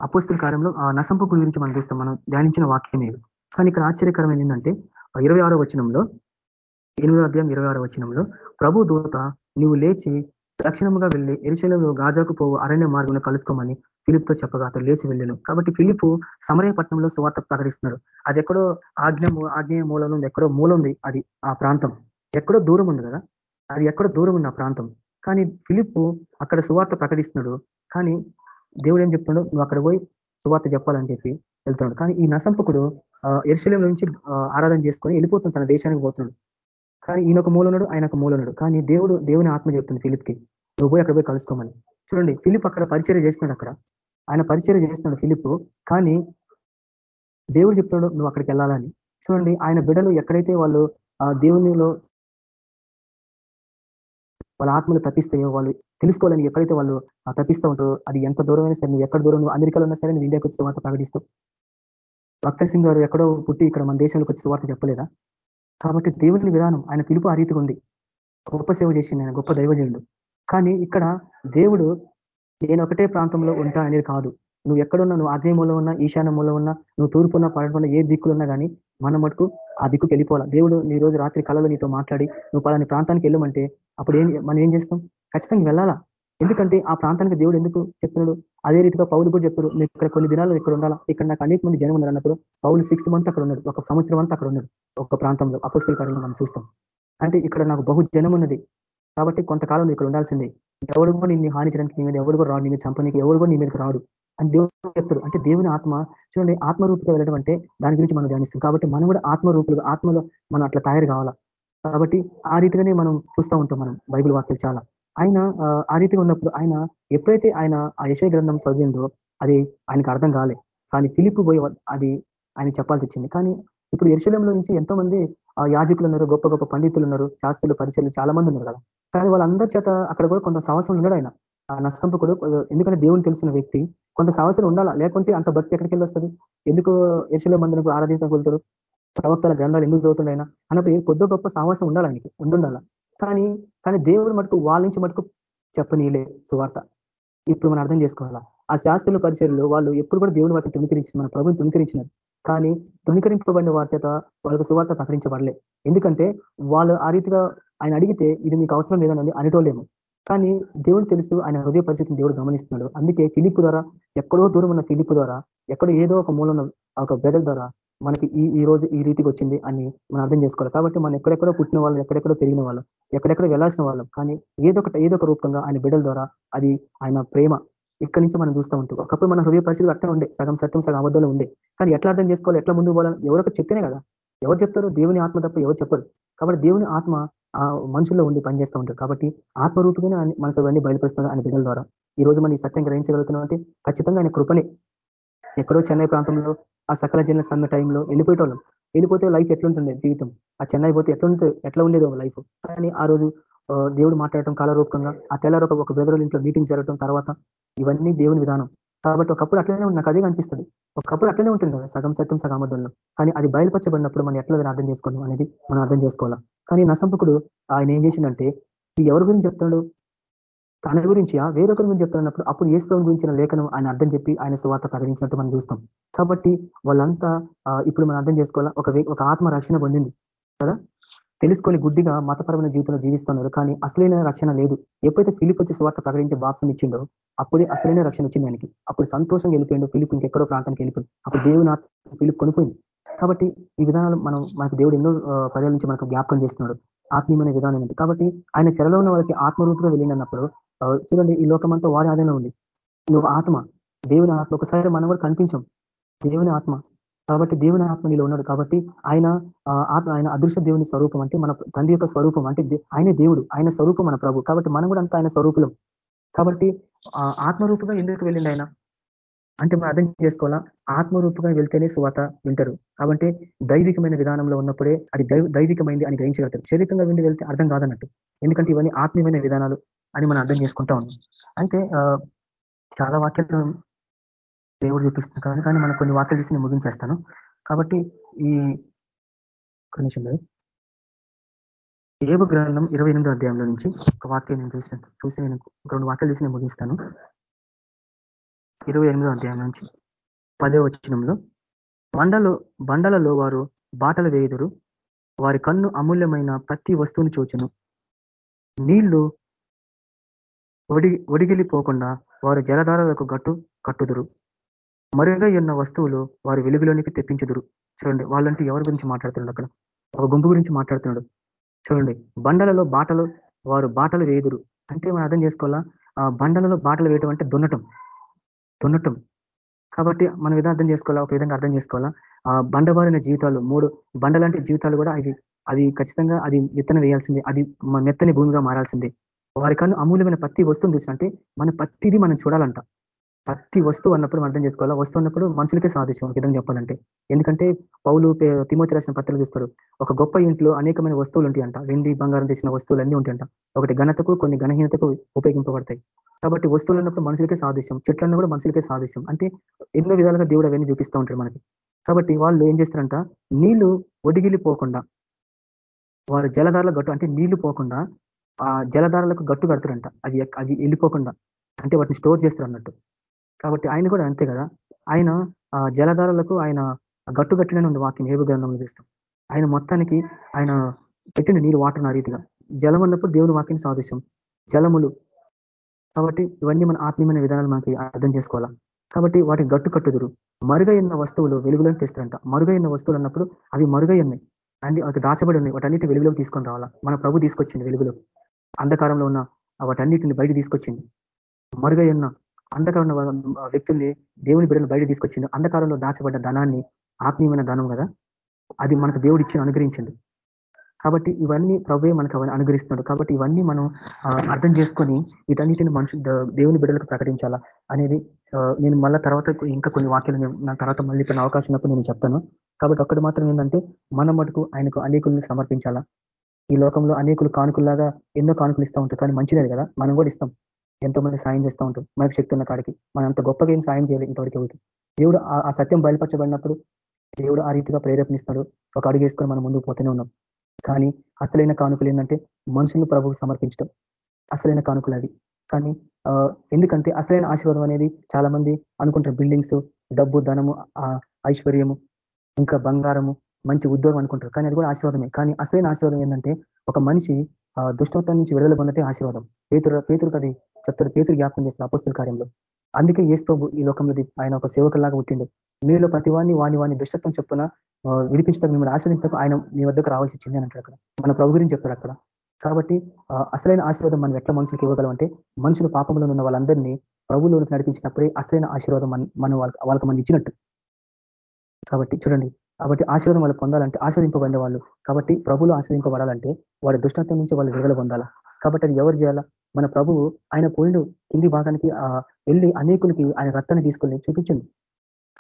అపోస్తుల కార్యంలో నసంపు గురించి మనం చూస్తాం మనం ధ్యానించిన వాక్యం ఏది కానీ ఇక్కడ ఆశ్చర్యకరమైన ఏంటంటే ఇరవై ఆరో వచనంలో ఎనిమిదో అధ్యాయం ఇరవై ఆరో వచనంలో ప్రభు దూత నువ్వు లేచి దక్షిణముగా వెళ్ళి ఎరుశలంలో గాజాకు పోవు అరణ్య మార్గంలో కలుసుకోమని తో చెప్పగా అతను లేచి వెళ్ళాను. కాబట్టి ఫిలిప్ సమరయ పట్టణంలో సువార్త ప్రకటిస్తున్నాడు. అది ఎక్కడో ఆజ్ఞ ఆజ్ఞేయ మూలం ఉంది ఎక్కడో మూలం ఉంది అది ఆ ప్రాంతం. ఎక్కడో దూరం ఉంది కదా అది ఎక్కడో దూరం ఉంది ఆ ప్రాంతం. కానీ ఫిలిప్ అక్కడ సువార్త ప్రకటిస్తున్నాడు. కానీ దేవుడు ఏం చెప్తున్నాడు? నువ్వు అక్కడ పోయి సువార్త చెప్పాలని చెప్పి వెళ్తున్నాడు. కానీ ఈ నసంపకుడు ఎరుశలం నుంచి ఆరాధన చేసుకొని వెళ్ళిపోతున్నాడు తన దేశానికి పోతున్నాడు. కానీ ఈయన ఒక మూలన్నాడు ఆయన ఒక మూలన్నాడు కానీ దేవుడు దేవుని ఆత్మ చెప్తుంది ఫిలిప్కి నువ్వు పోయి అక్కడ పోయి కలుసుకోమని. చూడండి ఫిలిప్ అక్కడ పరిచయం చేస్తున్నాడు అక్కడ. ఆయన పరిచయం చేస్తున్నాడు ఫిలిప్ కానీ దేవుడు చెప్తున్నాడు నువ్వు అక్కడికి వెళ్ళాలని. చూడండి ఆయన బిడలు ఎక్కడైతే వాళ్ళు దేవునిలో వాళ్ళ ఆత్మలు తప్పిస్తాయో వాళ్ళు తెలుసుకోవాలని ఎక్కడైతే వాళ్ళు తప్పిస్తూ ఉంటారో అది ఎంత దూరమైనా సరే నువ్వు ఎక్కడ దూరం నువ్వు అమెరికాలో ఉన్నా సరే నువ్వు ఇండియాకి వచ్చి వార్త ప్రకటిస్తావు. భక్త సింగ్ గారు ఎక్కడో పుట్టి ఇక్కడ మన దేశంలోకి వచ్చి వార్త చెప్పలేదా? కాబట్టి దేవుని విధానం ఆయన పిలుపు ఆ రీతిగా ఉంది. గొప్ప సేవ చేసింది ఆయన గొప్ప దైవజనుడు. కానీ ఇక్కడ దేవుడు నేను ఒకటే ప్రాంతంలో ఉంటా అనేది కాదు. నువ్వు ఎక్కడున్నా నువ్వు ఆగ్నేయంలో ఉన్నా ఈశాన్యంలో ఉన్నా నువ్వు తూర్పున్నా పడకుండా ఏ దిక్కులు ఉన్నా కానీ మన మటుకు ఆ దిక్కుకి వెళ్ళిపోవాలి. దేవుడు నీ రోజు రాత్రి కళలో నీతో మాట్లాడి నువ్వు పలాని ప్రాంతానికి వెళ్ళమంటే అప్పుడు ఏం మనం ఏం చేస్తాం? ఖచ్చితంగా వెళ్ళాలా? ఎందుకంటే ఆ ప్రాంతానికి దేవుడు ఎందుకు చెప్తున్నాడు? అదే రీతిగా పౌలు కూడా చెప్తాడు మీరు ఇక్కడ కొన్ని దినాలు ఇక్కడ ఉండాలా? ఇక్కడ నాకు అనేక మంది జనం ఉన్నారు అన్నప్పుడు పౌలు సిక్స్త్ మంత్ అక్కడ ఉన్నాడు ఒక సంవత్సరం అంతా అక్కడ ఉన్నాడు ఒక ప్రాంతంలో అపస్తుల కార్యంలో మనం చూస్తాం. అంటే ఇక్కడ నాకు బహు జనం ఉన్నది. కాబట్టి కొంతకాలం ఇక్కడ ఉండాల్సిందే. ఎవరు కూడా నిన్ను హానించడానికి నీ మీద ఎవరు కూడా రాడు నీ చంపనీకి ఎవరు కూడా నీ మీదకి రాడు అని దేవుడు చెప్తాడు. అంటే దేవుని ఆత్మ చూడండి ఆత్మరూపుగా వెళ్ళడం అంటే దాని గురించి మనం ధ్యానిస్తాం. కాబట్టి మనం కూడా ఆత్మరూపులుగా ఆత్మలో మనం అట్లా తయారు కావాలా? కాబట్టి ఆ రీతిగానే మనం చూస్తూ ఉంటాం మనం బైబిల్ వాక్యాలు చాలా. ఆయన ఆ రీతిగా ఉన్నప్పుడు ఆయన ఎప్పుడైతే ఆయన ఆ యశయ గ్రంథం చదివిందో అది ఆయనకు అర్థం కాలే. కానీ ఫిలిప్ పోయి అది ఆయన చెప్పాల్సి వచ్చింది. కానీ ఇప్పుడు ఎరుశలంలో నుంచి ఎంతో మంది యాజకులు ఉన్నారు గొప్ప గొప్ప పండితులు ఉన్నారు శాస్త్రులు పరిచయలు చాలా మంది ఉన్నారు కదా. కానీ వాళ్ళందరి చేత అక్కడ కూడా కొంత సంవత్సరం ఉన్నాడు ఆయన. ఆ నష్టంపకుడు ఎందుకంటే దేవుని తెలిసిన వ్యక్తి కొంత సంవత్సరం ఉండాలా? లేకుంటే అంత భక్తి ఎక్కడికి వెళ్ళొస్తుంది ఎందుకు ఎరుశల మందులకు ఆరాధించగలుగుతారు ప్రవక్తల గ్రంథాలు ఎందుకు చదువుతున్నాయి అన్నప్పుడు కొద్ది గొప్ప సాహసం ఉండాలి ఆయనకి ఉండుండాలా? కానీ కానీ దేవుడు మటుకు వాళ్ళ నుంచి మటుకు చెప్పనీలే సువార్త. ఇప్పుడు మనం అర్థం చేసుకోవాలా? ఆ శాస్త్రుల పరిచయలు వాళ్ళు ఎప్పుడు కూడా దేవుని వాటిని తుణికరించింది మన ప్రభుత్వం తుణికరించినారు. కానీ తుణికరింపబడిన వారి చేత వాళ్ళకు సువార్త ప్రకటించబడలే. ఎందుకంటే వాళ్ళు ఆ రీతిగా ఆయన అడిగితే ఇది మీకు అవసరం లేదని అనేటోలేము కానీ దేవుడు తెలుసు ఆయన హృదయ పరిస్థితిని దేవుడు గమనిస్తున్నాడు. అందుకే ఫిలిప్ ద్వారా ఎక్కడో దూరం ఉన్న ఫిలిప్ ద్వారా ఎక్కడో ఏదో ఒక మూలన ఒక బెదల్ ద్వారా మనకి ఈ ఈ రోజు ఈ రీతికి వచ్చింది అని మనం అర్థం చేసుకోవాలి. కాబట్టి మనం ఎక్కడెక్కడో పుట్టిన వాళ్ళు ఎక్కడెక్కడో పెరిగిన వాళ్ళం ఎక్కడెక్కడో వెళ్ళాల్సిన వాళ్ళం కానీ ఏదో ఒక ఏదో ఒక రూపంగా ఆయన బిడ్డల ద్వారా అది ఆయన ప్రేమ ఇక్కడి నుంచి మనం చూస్తూ ఉంటాం. ఒకప్పుడు మన హృదయ పరిస్థితులు అట్లా ఉండే. సగం సత్యం సగం అబద్ధాలు ఉండే. కానీ ఎట్లా అర్థం చేసుకోవాలి? ఎట్లా ముందు పోవాలని ఎవరొక చెప్తేనే కదా. ఎవరు చెప్తారు దేవుని ఆత్మ తప్ప ఎవరు చెప్పరు. కాబట్టి దేవుని ఆత్మ ఆ మనుషుల్లో ఉండి పనిచేస్తూ ఉంటారు కాబట్టి ఆత్మరూపంగానే మనకు అవన్నీ బయలుపరుస్తున్నారు ఆయన బిడ్డల ద్వారా. ఈ రోజు మనం ఈ సత్యం గ్రహించగలుగుతున్నాం అంటే ఖచ్చితంగా ఆయన కృపనే ఎక్కడో చెన్నై ప్రాంతంలో ఆ సకల జన సన్న టైంలో వెళ్ళిపోయేటోళ్ళం. వెళ్ళిపోతే లైఫ్ ఎట్లుంటుండే జీవితం? ఆ చెన్నై పోతే ఎట్లుంటే ఎట్లా ఉండేదో లైఫ్. కానీ ఆ రోజు దేవుడు మాట్లాడటం కాలరూపకంగా ఆ తెల్లారు ఒక బ్రదర్ ఇంట్లో మీటింగ్ జరగడం తర్వాత ఇవన్నీ దేవుని విధానం. కాబట్టి ఒకప్పుడు అట్లనే నాకు అదే కనిపిస్తుంది. ఒకప్పుడు అట్లనే ఉంటుంది కదా సగం సత్యం సగం అబద్ధంలో. కానీ అది బయలుపరచబడినప్పుడు మనం ఎట్లా అర్థం చేసుకోవడం అనేది మనం అర్థం చేసుకోవాలా? కానీ నసంపకుడు ఆయన ఏం చేసిందంటే ఎవరి గురించి చెప్తాడు తన గురించి వేరొకరి గురించి చెప్తున్నప్పుడు అప్పుడు ఏసుప్రభు గురించిన లేఖనం ఆయన అర్థం చెప్పి ఆయన సువార్త ప్రకటించినట్టు మనం చూస్తాం. కాబట్టి వాళ్ళంతా ఇప్పుడు మనం అర్థం చేసుకోవాలా? ఒక ఒక ఆత్మ రక్షణ పొందింది కదా? తెలుసుకొని గుడ్డిగా మతపరమైన జీవితంలో జీవిస్తున్నారు కానీ అసలైన రక్షణ లేదు. ఎప్పుడైతే ఫిలిప్ వచ్చి స్వార్థ ప్రకటించే బాప్సం ఇచ్చిండో అప్పుడే అసలైన రక్షణ వచ్చింది ఆయనకి. అప్పుడు సంతోషంగా వెళ్ళిపోయిండు ఫిలిప్ ఇంకెక్కడో ప్రాంతానికి వెళ్ళిపోయింది అప్పుడు దేవుని ఫిలిప్ కొనిపోయింది. కాబట్టి ఈ విధానాలు మనం మనకు దేవుడు ఎన్నో పర్యాల నుంచి మనకు జ్ఞాపకం చేస్తున్నాడు. ఆత్మీయమైన విధానం ఉంది కాబట్టి ఆయన చెరలో ఉన్న వాళ్ళకి ఆత్మరూపంగా వెళ్ళినప్పుడు చూడండి ఈ లోకమంతా వారి ఆదాయం ఉంది. నువ్వు ఆత్మ దేవుని ఆత్మ. ఒకసారి మనం కూడా కనిపించాం. దేవుని ఆత్మ. కాబట్టి దేవుని ఆత్మ నీలో ఉన్నాడు. కాబట్టి ఆయన ఆత్మ ఆయన అదృశ్య దేవుని స్వరూపం అంటే మన తండ్రి యొక్క స్వరూపం అంటే ఆయనే దేవుడు. ఆయన స్వరూపం మన ప్రభు. కాబట్టి మనం కూడా అంతా ఆయన స్వరూపులం. కాబట్టి ఆత్మరూపుగా ఎందుకు వెళ్ళింది ఆయన? అంటే మనం అర్థం చేసుకోవాలా? ఆత్మరూపంగా వెళ్తేనే సువాత వింటారు. కాబట్టి దైవికమైన విధానంలో ఉన్నప్పుడే అది దైవికమైంది అని గ్రహించగలుగుతారు. శరీరంగా వెళ్ళి వెళ్తే అర్థం కాదన్నట్టు. ఎందుకంటే ఇవన్నీ ఆత్మీయమైన విధానాలు అని మనం అర్థం చేసుకుంటా ఉన్నాం. అయితే చాలా వాక్యాలు దేవుడు చూపిస్తుంది కానీ కానీ మనం కొన్ని వాక్యాలు చూసి ముగించేస్తాను. కాబట్టి ఈ నిమిషంలో ఏబు గ్రంథం ఇరవై ఎనిమిదో అధ్యాయంలో నుంచి ఒక వాక్యం నేను చూసిన చూసి నేను రెండు వాక్యాలు చూసి నేను ముగిస్తాను. ఇరవై ఎనిమిదో అధ్యాయం నుంచి పదే వచ్చినంలో బండలో బండలలో వారు బాటలు వేయుదురు వారి కన్ను అమూల్యమైన ప్రతి వస్తువుని చూచను. నీళ్ళు ఒడి ఒడిగిలిపోకుండా వారు జలధారలకు గట్టు కట్టుదురు. మరుగై ఉన్న వస్తువులు వారి వెలుగులోనికి తెప్పించుదురు. చూడండి వాళ్ళంటే ఎవరి గురించి మాట్లాడుతున్నాడు అక్కడ? ఒక గుంపు గురించి మాట్లాడుతున్నాడు. చూడండి బండలలో బాటలు వారు బాటలు వేయుదురు. అంటే మనం అర్థం చేసుకోవాలా? బండలలో బాటలు వేయటం అంటే దున్నటం. దున్నటం. కాబట్టి మనం ఏదో అర్థం చేసుకోవాలా? ఒక విధంగా అర్థం చేసుకోవాలా? ఆ బండబారిన జీవితాలు మూడు బండలాంటి జీవితాలు కూడా అవి అది ఖచ్చితంగా అది విత్తనం వేయాల్సిందే. అది మెత్తని భూమిగా మారాల్సిందే. వారికన్నా అమూల్యమైన పత్తి వస్తుంది చూసినట్టే మన పత్తిది మనం చూడాలంట. ప్రతి వస్తువు అన్నప్పుడు అర్థం చేసుకోవాలా? వస్తువు అన్నప్పుడు మనుషులకే సాదృశ్యం ఒక విధంగా చెప్పాలంటే. ఎందుకంటే పౌలు తిమోతి రాసిన పత్రికలు చూస్తారు ఒక గొప్ప ఇంట్లో అనేకమైన వస్తువులు ఉంటాయంట. వెండి బంగారం తెచ్చిన వస్తువులు అన్నీ ఉంటాయంట. ఒకటి ఘనతకు కొన్ని ఘనహీనతకు ఉపయోగింపబడతాయి. కాబట్టి వస్తువులు అన్నప్పుడు మనుషులకే సాదృశ్యం. చెట్లన్న కూడా మనుషులకే సాదృశ్యం. అంటే ఎన్నో విధాలుగా దేవుడు అవన్నీ చూపిస్తూ ఉంటారు మనకి. కాబట్టి వాళ్ళు ఏం చేస్తారంట? నీళ్ళు ఒడిగిలిపోకుండా వారు జలధారల గట్టు అంటే నీళ్ళు పోకుండా ఆ జలధారలకు గట్టు కడతారంట. అది అది వెళ్ళిపోకుండా. అంటే వాటిని స్టోర్ చేస్తారు అన్నట్టు. కాబట్టి ఆయన కూడా అంతే కదా. ఆయన జలధారలకు ఆయన గట్టు ఉంది వాక్యం ఏబు గ్రంథంలో చూస్తాం. ఆయన మొత్తానికి ఆయన పెట్టిన నీరు వాటర్ ఆ రీతిగా. జలం అన్నప్పుడు దేవుని వాక్యం సాదృశ్యం. జలములు. కాబట్టి ఇవన్నీ మన ఆత్మీయమైన విధానాలు మనకి అర్థం చేసుకోవాలా. కాబట్టి వాటిని గట్టు కట్టుదురు. మరుగైన వస్తువులు వెలుగులోకి తెస్తారంట. మరుగైన వస్తువులు అన్నప్పుడు అవి మరుగై ఉన్నాయి. అండ్ అవి దాచబడి ఉన్నాయి. వాటన్నిటి వెలుగులోకి తీసుకొని రావాలా? మన ప్రభు తీసుకొచ్చింది వెలుగులో అంధకారంలో ఉన్న వాటన్నిటిని బయట తీసుకొచ్చింది. మరుగై ఉన్న అంధకారంలో వ్యక్తుల్ని దేవుని బిడ్డలు బయట తీసుకొచ్చిండు. అంధకారంలో దాచబడ్డ ధనాన్ని ఆత్మీయమైన ధనం కదా? అది మనకు దేవుడు ఇచ్చి అనుగ్రహించింది కాబట్టి ఇవన్నీ ప్రభువే మనకు అవన్నీ అనుగ్రహిస్తున్నాడు. కాబట్టి ఇవన్నీ మనం అర్థం చేసుకొని వీటన్నిటిని మనుషు దేవుని బిడ్డలకు ప్రకటించాలా అనేది నేను మళ్ళీ తర్వాత ఇంకా కొన్ని వాక్యాలు నా తర్వాత మళ్ళీ కొన్ని అవకాశం ఉన్నప్పుడు నేను చెప్తాను. కాబట్టి ఒక్కటి మాత్రం ఏంటంటే మన మటుకు ఆయనకు అనేకుల్ని సమర్పించాలా? ఈ లోకంలో అనేకులు కానుకల్లాగా ఎన్నో కానుకలు ఇస్తూ ఉంటారు. కానీ మంచిదే కదా? మనం కూడా ఇస్తాం. ఎంతో మంది సాయం చేస్తూ ఉంటాం మనకు శక్తి ఉన్న కాడికి. మనం అంత గొప్పగా ఏం సాయం చేయాలి ఇంతవరకు ఎవరికి. దేవుడు ఆ సత్యం బయలుపరచబడినప్పుడు దేవుడు ఆ రీతిగా ప్రేరేపణిస్తాడు ఒక అడుగు వేసుకొని మనం ముందుకు పోతూనే ఉన్నాం. కానీ అసలైన కానుకలు ఏంటంటే మనుషులు ప్రభువు సమర్పించడం అసలైన కానుకలు అది కానీ ఎందుకంటే అసలైన ఆశీర్వాదం అనేది చాలా మంది అనుకుంటారు. బిల్డింగ్స్ డబ్బు ధనము ఐశ్వర్యము ఇంకా బంగారము మంచి ఉద్యోగం అనుకుంటారు. కానీ అది కూడా ఆశీర్వాదమే. కానీ అసలైన ఆశీర్వాదం ఏంటంటే ఒక మనిషి దుష్టత్వం నుంచి విడుదల పొందటే ఆశీర్వాదం. పేతురు పేతురు అది చెప్తారు. పేతురు జ్ఞాపకం చేస్తారు అపస్తుల కార్యంలో. అందుకే ఏసుకోబు ఈ లోకంలో ఆయన ఒక సేవకులాగా పుట్టిండు. మీలో ప్రతి వాడిని వాణి వాణి దుష్టత్వం చెప్పున విడిపించడం మిమ్మల్ని ఆశ్రయించక ఆయన మీ వద్దకు రావాల్సి వచ్చింది అని అక్కడ. మన ప్రభు గురించి చెప్తారు అక్కడ. కాబట్టి అసలైన ఆశీర్వాదం మనం ఎట్లా మనుషులకు ఇవ్వగలం అంటే మనుషులు పాపంలో ఉన్న వాళ్ళందరినీ ప్రభువులోకి నడిపించినప్పుడే అసలైన ఆశీర్వాదం మనం వాళ్ళకి మనం ఇచ్చినట్టు. కాబట్టి చూడండి కాబట్టి ఆశీర్వాదం వాళ్ళు పొందాలంటే ఆశ్రయింపబడిన వాళ్ళు. కాబట్టి ప్రభులు ఆశ్రయింపబడాలంటే వాడి దుష్టత్వం నుంచి వాళ్ళు విడుదల పొందాలా? కాబట్టి అది ఎవరు చేయాలా? మన ప్రభువు ఆయన పోయిండు కింది భాగానికి వెళ్ళి అనేకులకి ఆయన రక్తాన్ని తీసుకుని చూపించింది.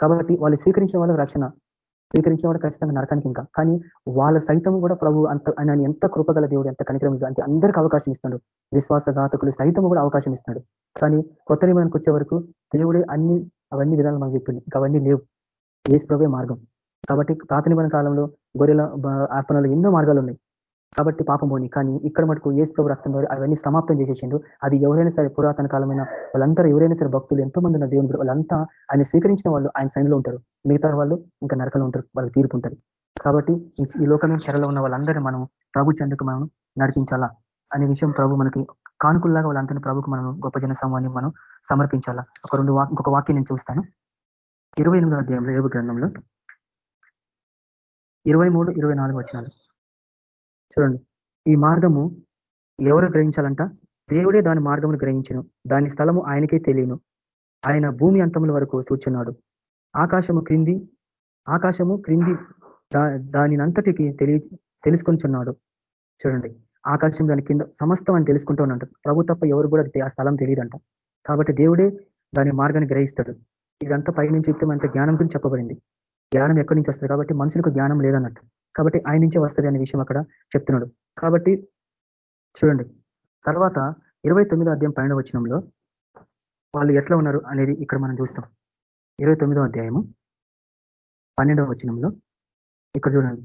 కాబట్టి వాళ్ళు స్వీకరించిన వాళ్ళ రక్షణ స్వీకరించిన వాడు ఖచ్చితంగా నరకానికి ఇంకా. కానీ వాళ్ళ సైతం కూడా ప్రభు అంత ఆయన ఎంత కృపగల దేవుడు ఎంత కనికరం అంటే అందరికీ అవకాశం ఇస్తున్నాడు. విశ్వాసఘాతకులు సైతం కూడా అవకాశం ఇస్తున్నాడు. కానీ కొత్త నియమానికి వచ్చే వరకు దేవుడే అన్ని అవన్నీ విధాలు మనకు చెప్పింది ఇంకా అవన్నీ లేవు. ఏసు ప్రభే మార్గం. కాబట్టి పాత కాలంలో గొర్రెల అర్పణలు ఎన్నో మార్గాలు ఉన్నాయి. కాబట్టి పాపం పోని. కానీ ఇక్కడ మటుకు ఏసు రక్తం ద్వారా అవన్నీ సమాప్తం చేసేసిండు. అది ఎవరైనా సరే పురాతన కాలమైన వాళ్ళందరూ ఎవరైనా సరే భక్తులు ఎంతో మంది ఉన్న దేవుని వాళ్ళంతా ఆయన స్వీకరించిన వాళ్ళు ఆయన సైన్లో ఉంటారు. మిగతా వాళ్ళు ఇంకా నరకలు ఉంటారు వాళ్ళకి తీర్పు ఉంటుంది. కాబట్టి ఈ లోకంలో చెరలో ఉన్న వాళ్ళందరూ మనం ప్రభు చెందుకు మనం నడిపించాలా అనే విషయం ప్రభు మనకి కానుకల్లాగా వాళ్ళందరినీ ప్రభుకు మనం గొప్ప జన సమూహాన్ని మనం సమర్పించాలా? ఒక రెండు ఇంకొక వాక్యం నేను చూస్తాను. ఇరవై ఎనిమిదో అధ్యాయంలో ఏబు గ్రంథంలో ఇరవై మూడు ఇరవై నాలుగు వచ్చినాలు చూడండి. ఈ మార్గము ఎవరు గ్రహించాలంట? దేవుడే దాని మార్గమును గ్రహించను. దాని స్థలము ఆయనకే తెలియను. ఆయన భూమి అంతముల వరకు సూచున్నాడు. ఆకాశము క్రింది ఆకాశము క్రింది దానినంతటికి తెలియ తెలుసుకొనిచున్నాడు. చూడండి. ఆకాశం దాని కింద సమస్తం అని తెలుసుకుంటూ ఉన్నట్టు ప్రభు తప్ప ఎవరు కూడా ఆ స్థలం తెలియదంట. కాబట్టి దేవుడే దాని మార్గాన్ని గ్రహిస్తాడు. ఇదంతా పైనుంచి చెప్తే జ్ఞానం గురించి చెప్పబడింది. జ్ఞానం ఎక్కడి నుంచి వస్తుంది? కాబట్టి మనుషులకు జ్ఞానం లేదన్నట్టు. కాబట్టి ఆయన నుంచే వస్తుంది అనే విషయం అక్కడ చెప్తున్నాడు. కాబట్టి చూడండి. తర్వాత ఇరవై తొమ్మిదో అధ్యాయం పన్నెండవ వచనంలో వాళ్ళు ఎట్లా ఉన్నారు అనేది ఇక్కడ మనం చూస్తాం. ఇరవై తొమ్మిదో అధ్యాయము పన్నెండవ వచనంలో ఇక్కడ చూడండి.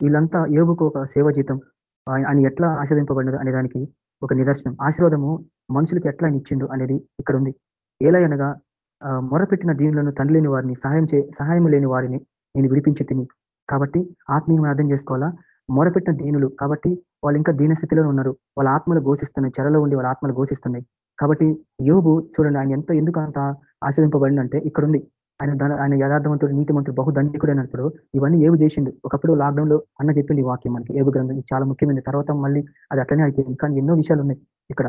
వీళ్ళంతా ఏబుకు ఒక సేవ జీతం ఆయన ఎట్లా ఆశ్రదింపబడినది అనే దానికి ఒక నిదర్శనం. ఆశీర్వాదము మనుషులకి ఎట్లా ఇచ్చిండు అనేది ఇక్కడ ఉంది. ఎలా అనగా మొరపెట్టిన దీనులను తండ్రి లేని వారిని సహాయం చే సహాయం లేని వారిని నేను విడిపించి తిని. కాబట్టి ఆత్మీయం అర్థం చేసుకోవాలా? మొరపెట్టిన దీనులు కాబట్టి వాళ్ళు ఇంకా దీనస్థితిలో ఉన్నారు. వాళ్ళ ఆత్మలు ఘోషిస్తున్నాయి. చెరలో ఉండి వాళ్ళ ఆత్మలు ఘోషిస్తున్నాయి. కాబట్టి యోగు చూడండి ఆయన ఎంత ఎందుకు అంత ఆశ్రయింపబడిందంటే ఇక్కడ ఉంది ఆయన ఆయన యథార్థవంతుడు నీతిమంతుడు బహుదండికుడు అన్నప్పుడు ఇవన్నీ ఏవి చేసిండు. ఒకప్పుడు లాక్డౌన్లో అన్న చెప్పింది వాక్యం మనకి. ఏబు గ్రంథం చాలా ముఖ్యమైనది. తర్వాత మళ్ళీ అది అట్లనే అయిపోయింది. కానీ ఎన్నో విషయాలు ఉన్నాయి ఇక్కడ.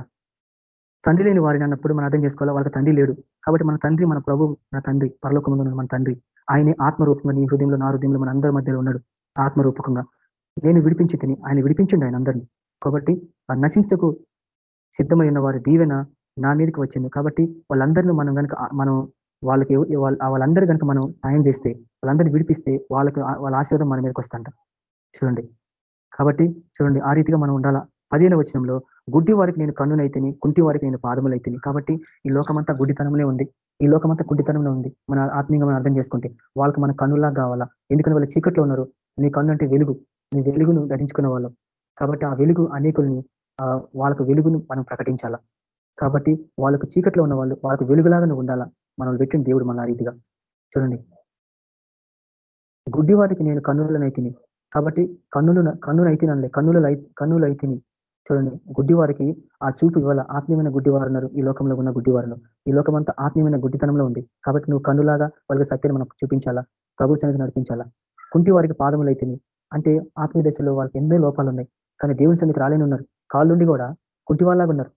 తండ్రి లేని వారిని అన్నప్పుడు మనం అర్థం చేసుకోవాలి? వాళ్ళకి తండ్రి లేడు. కాబట్టి మన తండ్రి మన ప్రభు మన తండ్రి పరలోకముందు మన తండ్రి. ఆయనే ఆత్మరూపంగా నీ హృదయంలో నా హృదయంలో మన అందరి మధ్యలో ఉన్నాడు. ఆత్మరూపకంగా. నేను విడిపించి తిని ఆయన విడిపించండి ఆయన అందరినీ. కాబట్టి నచించకు ఉన్న వారి దీవెన నా మీదకి వచ్చింది. కాబట్టి వాళ్ళందరినీ మనం కనుక మనం వాళ్ళకి వాళ్ళందరూ కనుక మనం సాయం చేస్తే వాళ్ళందరినీ విడిపిస్తే వాళ్ళకి వాళ్ళ ఆశీర్వాదం మన మీదకి వస్తుంట చూడండి. కాబట్టి చూడండి ఆ రీతిగా మనం ఉండాలా? పదిహేను వచనంలో గుడ్డి వారికి నేను కన్నునైతిని కుంటి వారికి నేను పాదములైతిని. కాబట్టి ఈ లోకమంతా గుడ్డితనంలో ఉంది. ఈ లోకమంతా గుడ్డితనంలో ఉంది. మన ఆత్మీయంగా మనం అర్థం చేసుకుంటే వాళ్ళకి మన కన్నులా కావాలా? ఎందుకంటే వాళ్ళు చీకట్లో ఉన్నారు? నీ కన్ను అంటే వెలుగు. నీ వెలుగును ధరించుకున్న వాళ్ళు. కాబట్టి ఆ వెలుగు అనేకుల్ని వాళ్ళకు వెలుగును మనం ప్రకటించాలా? కాబట్టి వాళ్ళకు చీకట్లో ఉన్న వాళ్ళు వాళ్ళకు వెలుగులాగానే ఉండాలా? మనం పెట్టిన దేవుడు మన రీతిగా. చూడండి. గుడ్డి వారికి నేను కన్నులనైతిని. కాబట్టి కన్నులు కన్నులు కన్నుల కన్నులు చూడండి గుడ్డి వారికి ఆ చూపు ఇవ్వాల ఆత్మీయమైన గుడ్డివారు ఉన్నారు. ఈ లోకంలో ఉన్న గుడ్డివారులు. ఈ లోకమంతా ఆత్మీయమైన గుడ్డితనంలో ఉంది. కాబట్టి నువ్వు కన్నులాగా వాళ్ళకి సత్యాన్ని మనకు చూపించాలా? ప్రభు సన్నిధి నడిపించాలా? కుంటి వారికి పాదములు అయితేనే. అంటే ఆత్మీయ దశలో వాళ్ళకి ఎన్నో లోపాలు ఉన్నాయి కానీ దేవుని సన్నిధికి రాలేని ఉన్నారు. కాళ్ళుండి కూడా కుంటి వాళ్ళగా ఉన్నారు.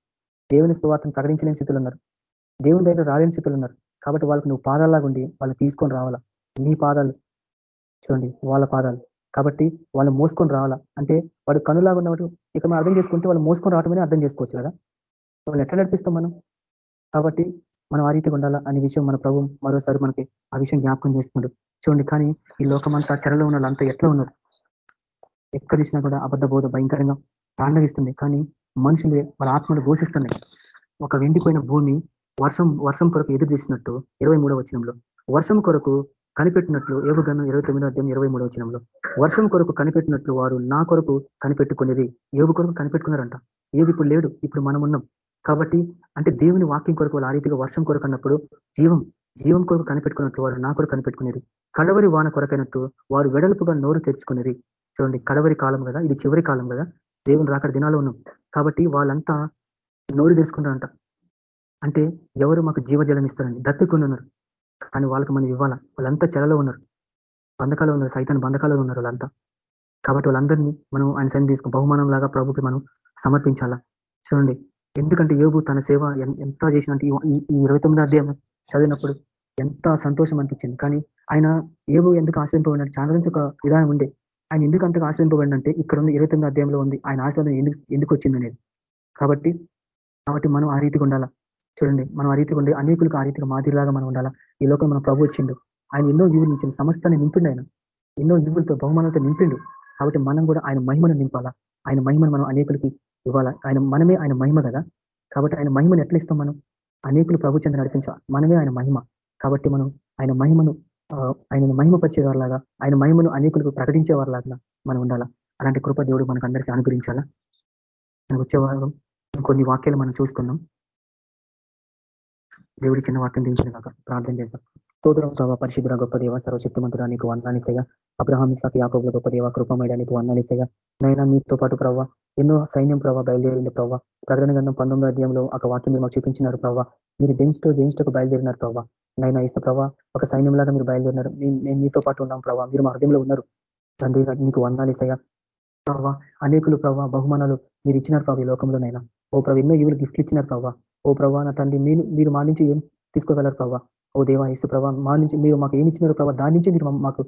దేవుని సువార్తను ప్రకటించలేని స్థితులు ఉన్నారు. దేవుని దగ్గర రాలేని స్థితులు ఉన్నారు. కాబట్టి వాళ్ళకి నువ్వు పాదాలాగా ఉండి వాళ్ళు తీసుకొని రావాలా? నీ పాదాలు. చూడండి వాళ్ళ పాదాలు. కాబట్టి వాళ్ళు మోసుకొని రావాలా? అంటే వాడు కనులాగా ఉన్నవాడు ఇక మనం అర్థం చేసుకుంటే వాళ్ళు మోసుకొని రావటమని అర్థం చేసుకోవచ్చు కదా? వాళ్ళు ఎట్లా నడిపిస్తాం మనం? కాబట్టి మనం ఆ రీతిగా ఉండాలా అనే విషయం మన ప్రభు మరోసారి మనకి ఆ విషయం జ్ఞాపకం చేస్తున్నాడు. చూడండి కానీ ఈ లోకమంతా చెరలో ఉన్న వాళ్ళంతా ఎట్లా ఉన్నారు? ఎక్కడ ఇచ్చినా కూడా అబద్ధ బోధ భయంకరంగా తాండవిస్తుంది కానీ మనుషులు వాళ్ళ ఆత్మలు ఘోషిస్తున్నాయి. ఒక వెండిపోయిన భూమి వర్షం వర్షం కొరకు ఎదురు చేసినట్టు ఇరవై మూడవ వచనంలో వర్షం కొరకు కనిపెట్టినట్లు ఏబుగన్ను ఇరవై తొమ్మిదో అధ్యాయం ఇరవై మూడో వచనంలో వర్షం కొరకు కనిపెట్టినట్లు వారు నా కొరకు కనిపెట్టుకునేది ఏవు కొరకు కనిపెట్టుకున్నారంట. ఏది ఇప్పుడు లేడు ఇప్పుడు మనం ఉన్నాం కాబట్టి అంటే దేవుని వాక్యం కొరకు ఆ రీతిగా వర్షం కొరకు అన్నప్పుడు జీవం జీవం కొరకు కనిపెట్టుకున్నట్లు వారు నా కొరకు కనిపెట్టుకునేది. కడవరి వాన కొరకైనట్టు వారు వెడల్పుగా నోరు తెచ్చుకునేది చూడండి కడవరి కాలం కదా ఇది చివరి కాలం కదా దేవుని రాకడ దినాలు ఉన్నాం. కాబట్టి వాళ్ళంతా నోరు తెచ్చుకుంటారంట అంటే ఎవరు మాకు జీవజలం ఇస్తారండి? దత్తుకుని ఉన్నారు. కానీ వాళ్ళకి మనం ఇవ్వాలా? వాళ్ళంతా చెరలో ఉన్నారు. బంధకాలు ఉన్నారు. సైతాన్ని బంధకాలు ఉన్నారు వాళ్ళంతా. కాబట్టి వాళ్ళందరినీ మనం ఆయన సైన్ తీసుకు బహుమానం లాగా ప్రభుకి మనం సమర్పించాలా? చూడండి. ఎందుకంటే యోగు తన సేవ ఎంత చేసినట్టు ఈ ఇరవై తొమ్మిది అధ్యాయం చదివినప్పుడు ఎంత సంతోషం అనిపించింది. కానీ ఆయన ఏవో ఎందుకు ఆశ్రయింపబడినట్టు చాలా నుంచి ఒక విధానం ఉండే. ఆయన ఎందుకు అంతగా ఆశ్రయింపబడినంటే ఇక్కడ ఉంది ఇరవై తొమ్మిది అధ్యాయంలో ఉంది. ఆయన ఆశ్రయం ఎందుకు ఎందుకు వచ్చింది అనేది కాబట్టి కాబట్టి మనం ఆ రీతిగా ఉండాలా? చూడండి మనం ఆ రీతిగా ఉండి అనేకులకు ఆ రీతిగా మాదిరిలాగా మనం ఉండాలా? ఈ లోకం మన ప్రభు వచ్చిండు. ఆయన ఎన్నో జీవులు ఇచ్చిన సమస్తాన్ని నింపిండు ఆయన. ఎన్నో జీవులతో బహుమానాలతో నింపిండు. కాబట్టి మనం కూడా ఆయన మహిమను నింపాలా? ఆయన మహిమను మనం అనేకులకి ఇవ్వాలా? ఆయన మనమే ఆయన మహిమ కదా? కాబట్టి ఆయన మహిమను ఎట్లా ఇస్తాం మనం? అనేకులు ప్రభు చెంద నడిపించాలి మనమే ఆయన మహిమ. కాబట్టి మనం ఆయన మహిమను ఆయన మహిమపరిచేవారిలాగా ఆయన మహిమను అనేకులకు ప్రకటించేవారిలాగా మనం ఉండాలా? అలాంటి కృప దేవుడు మనకు అందరికీ అనుగ్రహించాలా వచ్చే వారం కొన్ని వాక్యాలు మనం చూసుకున్నాం దేవుడి చిన్న వాక్యం దించిన కాక ప్రార్థన చేస్తాం స్తోత్రం ప్రభావ పరిశుద్ధుల గొప్ప దేవ సర్వశక్తిమంతుడా నీకు వందానిసగా అబ్రహాం ఇసాక్ యాకోబుల గొప్ప దేవ కృపమేడా నీకు వందానిసగా నైనా మీతో పాటు ప్రభావ ఎన్నో సైన్యం ప్రభావ బయలుదేరింది ప్రభావ ప్రకటన గంధం పంతొమ్మిది అధ్యాయంలో ఒక వాక్యం మాకు చూపించినారు ప్రభావ మీరు జయించటో జయించటకు బయలుదేరినారు ప్రభావ నైనా ఇస్త ప్రభావ ఒక సైన్యం లాగా మీరు బయలుదేరినారు. మేము మీతో పాటు ఉన్నాం ప్రభావ మీరు మా హృదయంలో ఉన్నారు. తండ్రి నీకు వందాలిసగా ప్రభావ అనేకులు ప్రభావ బహుమానాలు మీరు ఇచ్చినారు ప్రభావ ఈ లోకంలోనైనా ఓ ప్రభు ఎన్నో ఈవులు గిఫ్ట్లు ఇచ్చినారు ప్రభావ ఓ ప్రభా నా తండ్రి మీరు మీరు మా నుంచి ఏం తీసుకోగలరు ప్రభావ ఓ దేవా ఇసు ప్రభా మా నుంచి మీరు మాకు ఏమి ఇచ్చినారు ప్రభావ దాని నుంచి మీరు మాకు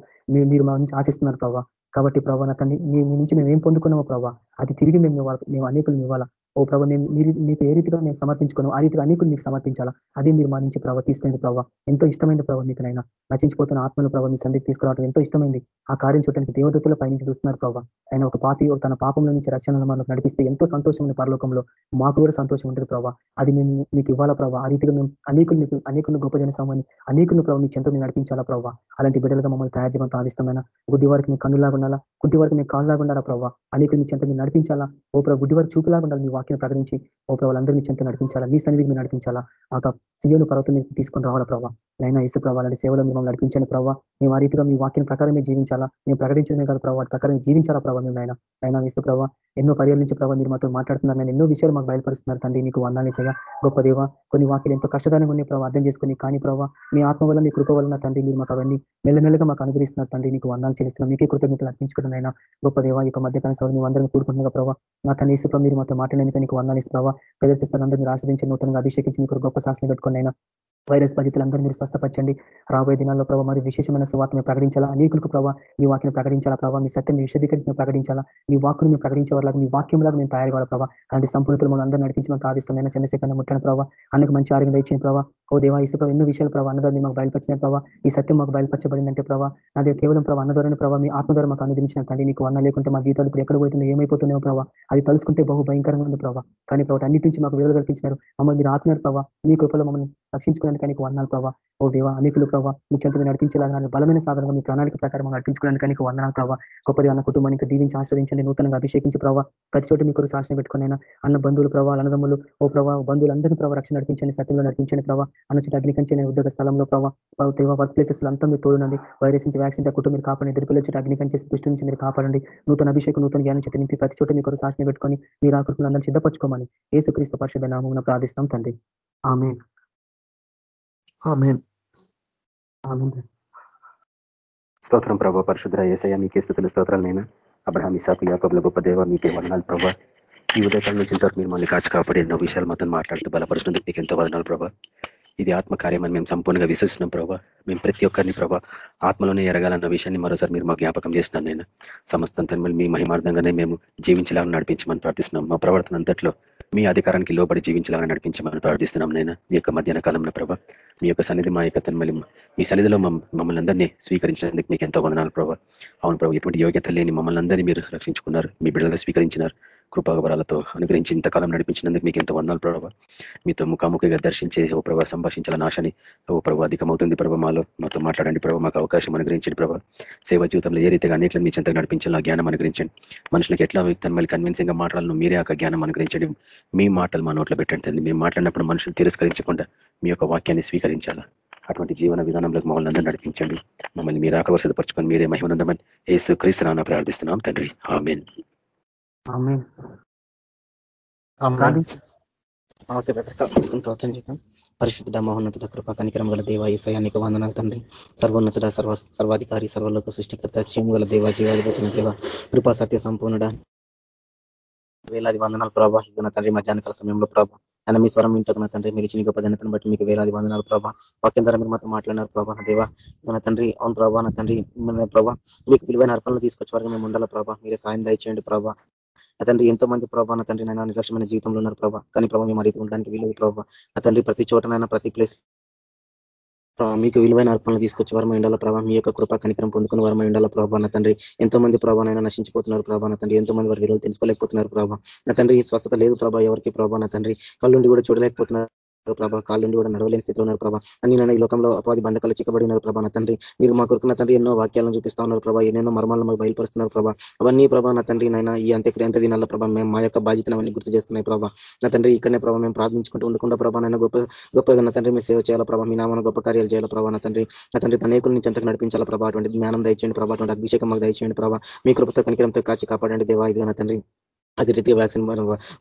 మీరు మా నుంచి ఆశిస్తున్నారు ప్రభావ కాబట్టి ప్రభావ నా తండ్రి మీ నుంచి మేము ఏం పొందుకున్నామో ప్రభావ అది తిరిగి మేము మేము అనేకులు ఇవ్వాలా? ఓ ప్రభావ మేము మీరు మీకు ఏ రీతిగా మేము సమర్పించుకోను ఆ రీతిగా అనేకులు మీకు సమర్పించాలా? అది మీరు మా నుంచి ప్రభావ తీసుకునే ప్రభావ ఎంతో ఇష్టమైన ప్రభావ మీకు నైనా నచించిపోతున్న ఆత్మల ప్రభావ మీ సందికి తీసుకురావడం ఎంతో ఇష్టమైంది. ఆ కార్యం చూడడానికి దేవదత్తుల పైనుంచి చూస్తున్నారు ప్రభావ ఆయన ఒక పాపి తన పాపంలో నుంచి రక్షణ మనకు నడిపిస్తే ఎంతో సంతోషం పరలోకంలో. మాకు కూడా సంతోషం ఉంటుంది ప్రభావ అది మేము మీకు ఇవ్వాలా ప్రభావ ఆ రీతిగా మేము అనేకులు మీకు అనేకులను గొప్ప జనసామని అనేకులు ప్రభావ మీ చెంత నడిపించాలా ప్రభావ అలాంటి బిడ్డలుగా మమ్మల్ని తయారు చేయడం ఆదిష్టమైన గుడ్డి వారికి మీ కన్నులాగా ఉండాలా? గుడ్డి వారికి మీ కాళ్ళలాగా ఉండాలా ప్రభావ అనేకులు మీ చెంత నడిపించాలా? ఓ ప్రభు గుడ్డి వారి చూపులాగా ఉండాలి మీ వాక్యం ప్రకటించి ఓ ప్రభావాలందరినీ చెంత నడిపించాలా? మీ సన్నిధికి మీరు నడిపించాలా? ఆ సియోను పర్వతం తీసుకొని రావాలా ప్రభావ నైనా ఇసు ప్రభావ అలాంటి సేవలో మిమ్మల్ని నడిపించండి ప్రభావ మేము ఆ రీతిగా మీ వాక్యం ప్రకారమే జీవించాలా? మేము ప్రకటించడమే కాదు ప్రభావ ప్రకారం జీవించాలా ప్రభావ మేము ఆయన అయినా ఇసు ప్రభావ ఎన్నో పర్యాలించి ప్రభావ మీరు మాతో మాట్లాడుతున్నారు. నేను ఎన్నో విషయాలు మాకు బయలుపరుస్తున్నారు తండ్రి. మీకు వందాలేసగా గొప్ప దేవ కొన్ని వాక్యలు ఎంతో కష్టదానంగా ఉన్నాయి ప్రభావ అర్థం చేసుకుని కానీ ప్రభావ మీ ఆత్మ వల్ల మీ కృప వలన తండ్రి మీరు మాకు అవన్నీ మెల్లమెల్లగా మాకు అనుగ్రహిస్తున్నారు తండ్రి. మీకు వందాలు చేస్తున్నాం మీకే కృతజ్ఞతలు అర్పించుకున్నైనా గొప్ప దేవ యొక్క మధ్యకాల సౌరు మేము అందరం కూడుకుంటున్న ప్రభావ నా తన ఇసుక మీరు మాతో మాట్లాడేందుకు నీకు వందాలు ఇస్తున్నావా ప్రదర్శిస్తారు అందరూ మీరు ఆశ్రదించి నూతనంగా అభిషేకించి మీకు గొప్ప శాసనం పెట్టుకున్నైనా వైరస్ బాధితులందరూ మీరు స్వస్థపరచండి. రాబోయే దినాల్లో ప్రభావ మరి విశేషమైన సువార్తను ప్రకటించాలా? అనేకులకు ప్రభావ మీ వాక్యం ప్రకటించాలా ప్రభావ మీ సత్యం విశదీకరించిన ప్రకటించాలా? మీ వాక్కును మేము ప్రకటించే వాళ్ళకి మీ వాక్యంలాగా మేము తయారు కావాలి ప్రభావ అలాంటి సంపూర్ణతలు మనం అందరూ నడిపించడం ప్రాదిష్టమైన చంద్రశేఖరణ ముట్టిన ప్రభావ అన్నకు మంచి ఆరోగ్యం ఇచ్చిన ప్రభావ ఓ దేవా ఇసు ప్రభావ ఎన్నో విషయాలు ప్రభావ అన్నదాన్ని మాకు బయలుపరిచిన ప్రభావ ఈ సత్యం మాకు బయలుపరచబడిందంటే ప్రభావ అదే కేవలం ప్రభావ అన్నదారని ప్రభావ మీ ఆత్మ మాకు అనుదించిన తండ్రి నీకు అన్న లేకుంటే మా జీవితాలు ఇప్పుడు ఎక్కడ పోతుందో ఏమైపోతున్నాయో ప్రభావ అది తలుసుకుంటే బహు భయంకరంగా ఉంది ప్రభావ కానీ ప్రభావ అన్నిటి నుంచి మాకు వివరాలు కల్పించినారు. మమ్మల్ని మీరు ఆత్మీయ ప్రభావ మీ కృపలో మమ్మల్ని రక్షించుకోవడానికి నీకు వందనాలు ప్రభావ ఓ దేవ అనేకులు ప్రభావ మీ చెంతగా నడిపించేలాగా బలమైన సాధనగా మీ ప్రణాళిక ప్రకారం నడిపించుకోవడానికి నీకు వందనాలు ప్రభావ గొప్పది అన్న కుటుంబానికి దీవించి ఆశ్రయించండి నూతనంగా అభిషేకించి ప్రభావ ప్రతి చోట మీకు శాసన పెట్టుకునైనా అన్న బంధువులు ప్రభావ అన్నదమ్ములు ఓ ప్రభావ బంధువులందరినీ ప్రభావ రక్షణ నడిపించండి సత్యంలో నడిపించండి ప్రభావ అన్న చుట్టూ అగ్నికంచని ఉద్యోగ స్థలంలో ప్రభావ దేవ వర్క్ ప్లేసెస్ అంతా మీరు తోడునండి వైరస్ నుంచి వ్యాక్సిన్ కుటుంబం మీరు కాపాడండి ఇద్దరు పిల్లలు అగ్నికంచే దృష్టి నుంచి మీరు కాపాడండి. నూతన అభిషేకం నూతన జ్ఞానం చేతి నింపి ప్రతి చోట మీకు శాసన పెట్టుకొని మీరు ఆకృతులు అందరూ సిద్ధపరచుకోమని ఏసుక్రీస్తు పరిషత్ నామం ప్రార్థిస్తాం తండ్రి. ఆమె స్తోత్రం ప్రభావ పరిశుద్ర ఏసయ మీకే స్థితులు స్తోత్రాలైనా అబ్రహాం ఇసాకు యాకబుల గొప్ప దేవ మీకే వందనాలు ప్రభావ ఈ ఉదయకాలం నుంచి ఇంతవరకు మీరు మళ్ళీ కాచి కాపాడి ఎన్నో విషయాలు మొత్తం మాట్లాడుతూ బలపరుచినందుకు మీకు ఎంతో వదనాలు ప్రభావ ఇది ఆత్మకార్యమని మేము సంపూర్ణంగా విశ్వసిస్తున్నాం ప్రభావ మేము ప్రతి ఒక్కరిని ప్రభావ ఆత్మలోనే ఎరగాలన్న విషయాన్ని మరోసారి మీరు మా జ్ఞాపకం చేస్తున్నాను నేను సమస్తం మీ మహిమార్థంగానే మేము జీవించేలాగా నడిపించమని ప్రార్థిస్తున్నాం. మా ప్రవర్తన అంతట్లో మీ అధికారానికి లోబడి జీవించాలని నడిపించమని ప్రార్థిస్తున్నాం నేను ఈ యొక్క మధ్యాహ్న కాలంలో ప్రభా మీ యొక్క సన్నిధి మా యొక్క తన్మలి మీ సన్నిధిలో మమ్మల్ని అందరినీ స్వీకరించినందుకు మీకు ఎంతో వందనాలు ప్రభావ అవును ప్రభావ ఎటువంటి యోగ్యత లేని మమ్మల్ని అందరినీ మీరు రక్షించుకున్నారు మీ బిడ్డలుగా స్వీకరించినారు. కృపాగబరాలతో అనుగ్రహించి ఇంతకాలం నడిపించినందుకు మీకు ఎంత వందాలు ప్రభావ మీతో ముఖాముఖిగా దర్శించే ఓ ప్రభావ సంభాషించాలని ఆశని ఓ ప్రభావ అధికమవుతుంది ప్రభావ మాలో. మాతో మాట్లాడండి ప్రభావ మాకు అవకాశం అనుగ్రహించండి ప్రభావ సేవ జీవితంలో ఏ రీతిగా అనేకలు మీ చెంతగా నడిపించాలని జ్ఞానం అనుగ్రహించండి. మనుషులకు ఎట్లా మళ్ళీ కన్విన్సింగ్గా మాట్లాడాలను మీరే ఆ జ్ఞానం అనుగ్రహించండి. మీ మాటలు మా నోట్లో పెట్టండి మేము మాట్లాడినప్పుడు మనుషులు తిరస్కరించకుండా మీ యొక్క వాక్యాన్ని స్వీకరించాలా? అటువంటి జీవన విధానంలోకి మమ్మల్ని అందరూ నడిపించండి. మమ్మల్ని మీరు ఆకవర్షపరచుకొని మీరే మహిమనందమని ఏసు క్రీస్తున్నా ప్రార్థిస్తున్నాం తండ్రి. ఆమెన్. ఓకే ప్రార్థన చేద్దాం. పరిశుద్ధ మహోన్నతుల కృప కనికరం గల దేవ ఈసయానికి వందనాలు తండ్రి. సర్వోన్నతుడ సర్వ సర్వాధికారి సర్వలోక సృష్టికర్త చీము గల దేవ జీవాధిపతిన దేవ కృపా సత్య సంపూర్ణుడ. వేలాది వందనాలు ప్రభా ఇదిన తండ్రి మధ్యాహ్నకాల సమయంలో ప్రభా. ఆయన మీ స్వరం వింటున్న తండ్రి మీరు ఇచ్చిన గొప్ప బట్టి మీకు వేలాది వందనాలు ప్రభా. వాక్యం ద్వారా మీరు మాతో మాట్లాడినారు ప్రభా దేవ. మన తండ్రి అవును ప్రభా నా తండ్రి ప్రభా మీకు విలువైన అర్పణలు తీసుకొచ్చే వరకు మేము ఉండాలి ప్రభా. మీరే సాయం దయచేయండి ప్రభా. తండ్రి ఎంతో మంది ప్రభావ తండ్రి నైనా నిర్లక్ష్యమైన జీవితంలో ఉన్నారు ప్రభావ కానీ ప్రభావ మేము అడిగి ఉండడానికి వీలు ప్రభావ అతండ్రి ప్రతి చోటనైనా ప్రతి ప్లేస్ మీకు విలువైన అర్పణలు తీసుకొచ్చి వరమ ఎండాల ప్రభావ మీ యొక్క కృప కనికరం పొందుకుని వరమ ఎండాల ప్రభావ తండ్రి ఎంతో మంది ప్రభావనైనా నశించిపోతున్నారు ప్రభావ తండ్రి ఎంతో మంది వారి విలువలు తెలుసుకోలేకపోతున్నారు ప్రభావ నా తండ్రి స్వస్థత లేదు ప్రభావ ఎవరికి ప్రభావ తండ్రి కళ్ళుండి కూడా చూడలేకపోతున్నారు ప్రభా కాళ్ళు కూడా నడవలేని స్థితిలో ఉన్నారు ప్రభా. అన్ని నేను ఈ లోకంలో అపవాది బంధకాలు చిక్కబడినారు ప్రభా నా తండ్రి. మీరు మా కొరుకున్న తండ్రి ఎన్నో వాక్యాలను చూపిస్తా ఉన్నారు ప్రభా. ఎన్నెన్నో మర్మాలను మాకు బయలుపరుస్తున్నారు ప్రభా. అవన్నీ ప్రభా నా తండ్రి నైనా ఈ అంత్యక్రియ అంత దినాల ప్రభా మేము మా యొక్క బాధ్యతను అవన్నీ గుర్తు చేస్తున్నాయి ప్రభా. నా తండ్రి ఇక్కడనే ప్రభా మేము ప్రార్థించుకుంటూ ఉండకుండా ప్రభా నైనా గొప్ప గొప్పగా నా తండ్రి మేము సేవ చేయాలా ప్రభా? మీ నామన గొప్ప కార్యాలు చేయాలి ప్రభా నా తండ్రి? నా తండ్రి అనేకుల నుంచి ఎంతకు నడిపించాలా ప్రభా? అటువంటి జ్ఞానం దయచేయండి ప్రభా. అటువంటి అభిషేకం మాకు దయచేయండి ప్రభా. మీ కృపతో కనికరంతో కాచి కాపాడండి దేవా. ఇదిగా నా తండ్రి. అదే రీతిగా వ్యాక్సిన్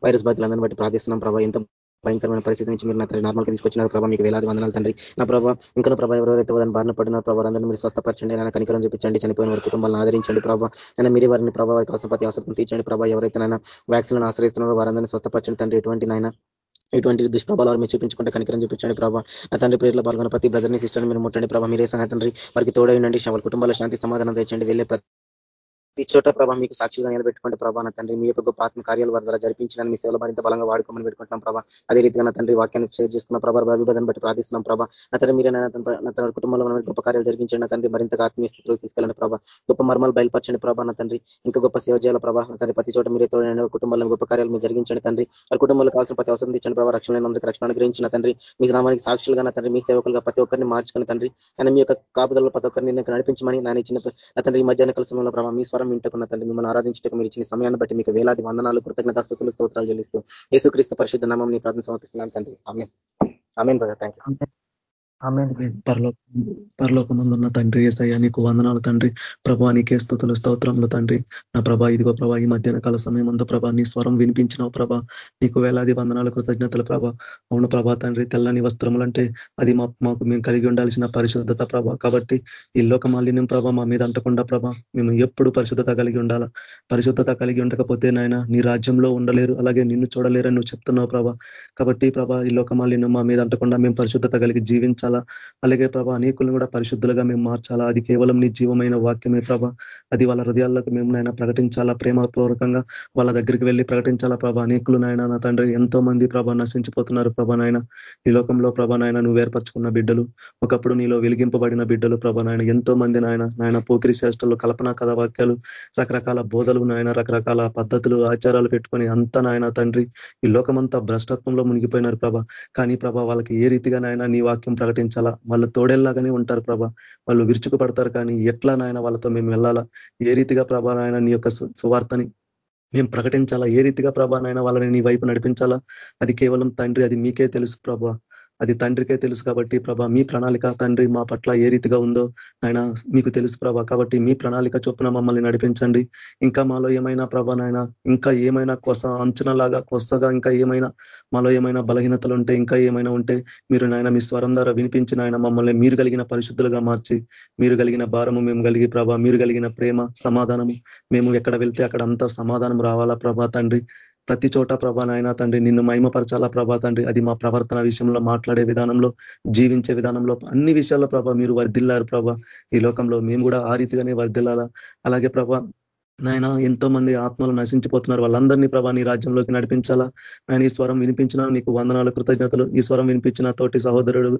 వైరస్ బాధితులందరినీ బట్టి ప్రార్థిస్తున్నాం ప్రభా. ఎంత భయంకరమైన పరిస్థితి నుంచి మీరు నా నార్మల్గా తీసుకొచ్చిన ప్రభావ మీకు వేలాది వందనాలు తండ్రి. నా ప్రభావ ఇంకా ప్రభావ ఎవరైతే వదని బారిన పడిన ప్రభావ అందరినీ మీరు స్వస్థపరచండి ఆయన కనికరం చూపించండి చనిపోయిన వారి కుటుంబాలను ఆదరించండి ప్రభావ అయినా మీరు వారిని ప్రభావ వారికి అవసరం ప్రతి అవసరం తీర్చండి ప్రభావ ఎవరైతే నైనా వ్యాక్సిన్లను ఆశ్రయిస్తున్నారో వారందరినీ స్వస్థపరచండి తండ్రి. ఎటువంటి నాయన ఎటువంటి దుష్ప్రభావాలు మీరు చూపించుకుంటే కనికరం చూపించండి ప్రభావ నా తండ్రి ప్రేర్లో పాల్గొన్న ప్రతి బ్రదర్ని సిస్టర్ని మీరు ముట్టండి ప్రభావ మీరే సంగ తండ్రి. వారికి తోడైండండి వాళ్ళ కుటుంబాల శాంతి సమాధానం తెచ్చండి వెళ్ళే ఈ చోట ప్రభా మీకు సాక్షిగా నిలబెట్టుకోండి ప్రభా నా తండ్రి మీ యొక్క గొప్ప ఆత్మ కార్యాల వారి ద్వారా మీ సేవలు మరింత బలంగా వాడుకోమని పెట్టుకుంటున్నాం ప్రభా. అదే రీతిగా నా తండ్రి వాక్యాన్ని షేర్ చేస్తున్న ప్రభా బట్టి ప్రార్థిస్తున్నాం ప్రభా. నా తండ్రి మీరే నా తన కుటుంబంలో గొప్ప కార్యాలు జరిగించండి. నా తండ్రి మరింత ఆత్మీయ స్థితిలో తీసుకెళ్ళండి ప్రభా. గొప్ప మర్మాలు బయలుపరచండి ప్రభా నా తండ్రి. ఇంకా గొప్ప సేవ చేయాల ప్రభా. నా తండ్రి ప్రతి చోట మీరే తోడైన కుటుంబాలను గొప్ప కార్యాలు మీరు జరిగించండి తండ్రి. వారి కుటుంబంలో కావాల్సిన ప్రతి అవసరం తెచ్చండి ప్రభావ రక్షణ అందరికీ రక్షణ అనుగ్రహించిన తండ్రి. మీ నామానికి సాక్షులుగా నా తండ్రి మీ సేవకులుగా ప్రతి ఒక్కరిని మార్చుకుని తండ్రి. ఆయన మీ యొక్క కాపుదలలో ప్రతి ఒక్కరిని నడిపించమని నా ఇచ్చిన నా తండ్రి ఈ మధ్యాహ్న సమయంలో ప్రభావ మీ స్వరం వింటకున్న తండ్రి మిమ్మల్ని ఆరాధించటకు మీరు ఇచ్చిన సమయాన్ని బట్టి మీకు వేలాది వందనాలు కృతజ్ఞత స్థుతులు స్తోత్రాలు చెల్లిస్తూ యేసుక్రీస్తు పరిశుద్ధ నామం నీ ప్రార్థన సమర్పిస్తున్నాను తండ్రి. ఆమె ఆమెన్ బ్రదర్. థ్యాంక్ పరలోకమందున్న తండ్రి ఏసయ్య నీకు వందనాలు తండ్రి. ప్రభా నీకే స్థుతులు స్తోత్రంలో తండ్రి. నా ప్రభా ఇదిగో ప్రభా ఈ మధ్యాహ్న కాల సమయం అందు ప్రభా నీ స్వరం వినిపించినావు ప్రభా. నీకు వేలాది వందనాలు కృతజ్ఞతలు ప్రభా. అవును ప్రభా తండ్రి తెల్లని వస్త్రములంటే అది మాకు మేము కలిగి ఉండాల్సిన పరిశుద్ధత ప్రభా. కాబట్టి ఈ లోక మాలిన్యం ప్రభా మా మీద అంటకుండా ప్రభా మేము ఎప్పుడు పరిశుద్ధత కలిగి ఉండాలా. పరిశుద్ధత కలిగి ఉండకపోతే నాయన నీ రాజ్యంలో ఉండలేరు అలాగే నిన్ను చూడలేరని నువ్వు చెప్తున్నావు ప్రభా. కాబట్టి ప్రభా ఈ లోక మాలిన్యం మా మీద అంటకుండా మేము పరిశుద్ధత కలిగి జీవించాలి? మార్చాలా? అలాగే ప్రభా అనేకులను కూడా పరిశుద్ధులుగా మేము మార్చాలా? అది కేవలం నీ జీవమైన వాక్యమే ప్రభా. అది వాళ్ళ హృదయాల్లోకి మేము నాయన ప్రకటించాలా? ప్రేమపూర్వకంగా వాళ్ళ దగ్గరికి వెళ్ళి ప్రకటించాలా ప్రభా? అనేకులు నాయన నా తండ్రి ఎంతో మంది ప్రభా నశించిపోతున్నారు ప్రభా నాయన. ఈ లోకంలో ప్రభా నాయన నువ్వు ఏర్పరచుకున్న బిడ్డలు. ఒకప్పుడు నీలో వెలిగింపబడిన బిడ్డలు ప్రభా నాయన. ఎంతో మంది నాయన నాయన పోకిరి శ్రేష్టలు కల్పన కథ వాక్యాలు రకరకాల బోధలు నాయన రకరకాల పద్ధతులు ఆచారాలు పెట్టుకొని అంత నాయన తండ్రి. ఈ లోకమంతా భ్రష్టత్వంలో మునిగిపోయినారు ప్రభా. కానీ ప్రభా వాళ్ళకి ఏ రీతిగా నాయన నీ వాక్యం ప్రకటించాలా? వాళ్ళు తోడేల్లాగానే ఉంటారు ప్రభా. వాళ్ళు విరుచుకు పడతారు కానీ ఎట్లా నాయన వాళ్ళతో మేము వెళ్ళాలా? ఏ రీతిగా ప్రభా నాయన నీ యొక్క సువార్తని మేము ప్రకటించాలా? ఏ రీతిగా ప్రభా నాయన వాళ్ళని నీ వైపు నడిపించాలా? అది కేవలం తండ్రి అది మీకే తెలుసు ప్రభా. అది తండ్రికే తెలుసు కాబట్టి ప్రభా మీ ప్రణాళిక తండ్రి మా పట్ల ఏ రీతిగా ఉందో ఆయన మీకు తెలుసు ప్రభా కాబట్టి మీ ప్రణాళిక చొప్పున మమ్మల్ని నడిపించండి. ఇంకా మాలో ఏమైనా ప్రభా నాయన ఇంకా ఏమైనా కొస అంచనాలాగా కొసగా ఇంకా ఏమైనా మాలో ఏమైనా బలహీనతలు ఉంటే ఇంకా ఏమైనా ఉంటే మీరు నాయన మీ స్వరం ద్వారా వినిపించిన ఆయన మమ్మల్ని మీరు కలిగిన పరిశుద్ధులుగా మార్చి మీరు కలిగిన భారము మేము కలిగి ప్రభా మీరు కలిగిన ప్రేమ సమాధానము మేము ఎక్కడ వెళ్తే అక్కడ అంతా సమాధానం రావాలా ప్రభా తండ్రి. ప్రతి చోట ప్రభా నాయన తండ్రి నిన్ను మహిమపరచాలా ప్రభా తండ్రి. అది మా ప్రవర్తన విషయంలో మాట్లాడే విధానంలో జీవించే విధానంలో అన్ని విషయాల్లో ప్రభా మీరు వర్దిల్లారు ప్రభా. ఈ లోకంలో మేము కూడా ఆ రీతిగానే వర్దిల్లాలా అలాగే ప్రభా నాయన ఎంతో మంది ఆత్మలు నశించిపోతున్నారు. వాళ్ళందరినీ ప్రభా నీ రాజ్యంలోకి నడిపించాలా? ఆయన ఈ స్వరం వినిపించిన నీకు వందనాలు కృతజ్ఞతలు. ఈ స్వరం వినిపించిన తోటి సహోదరుడు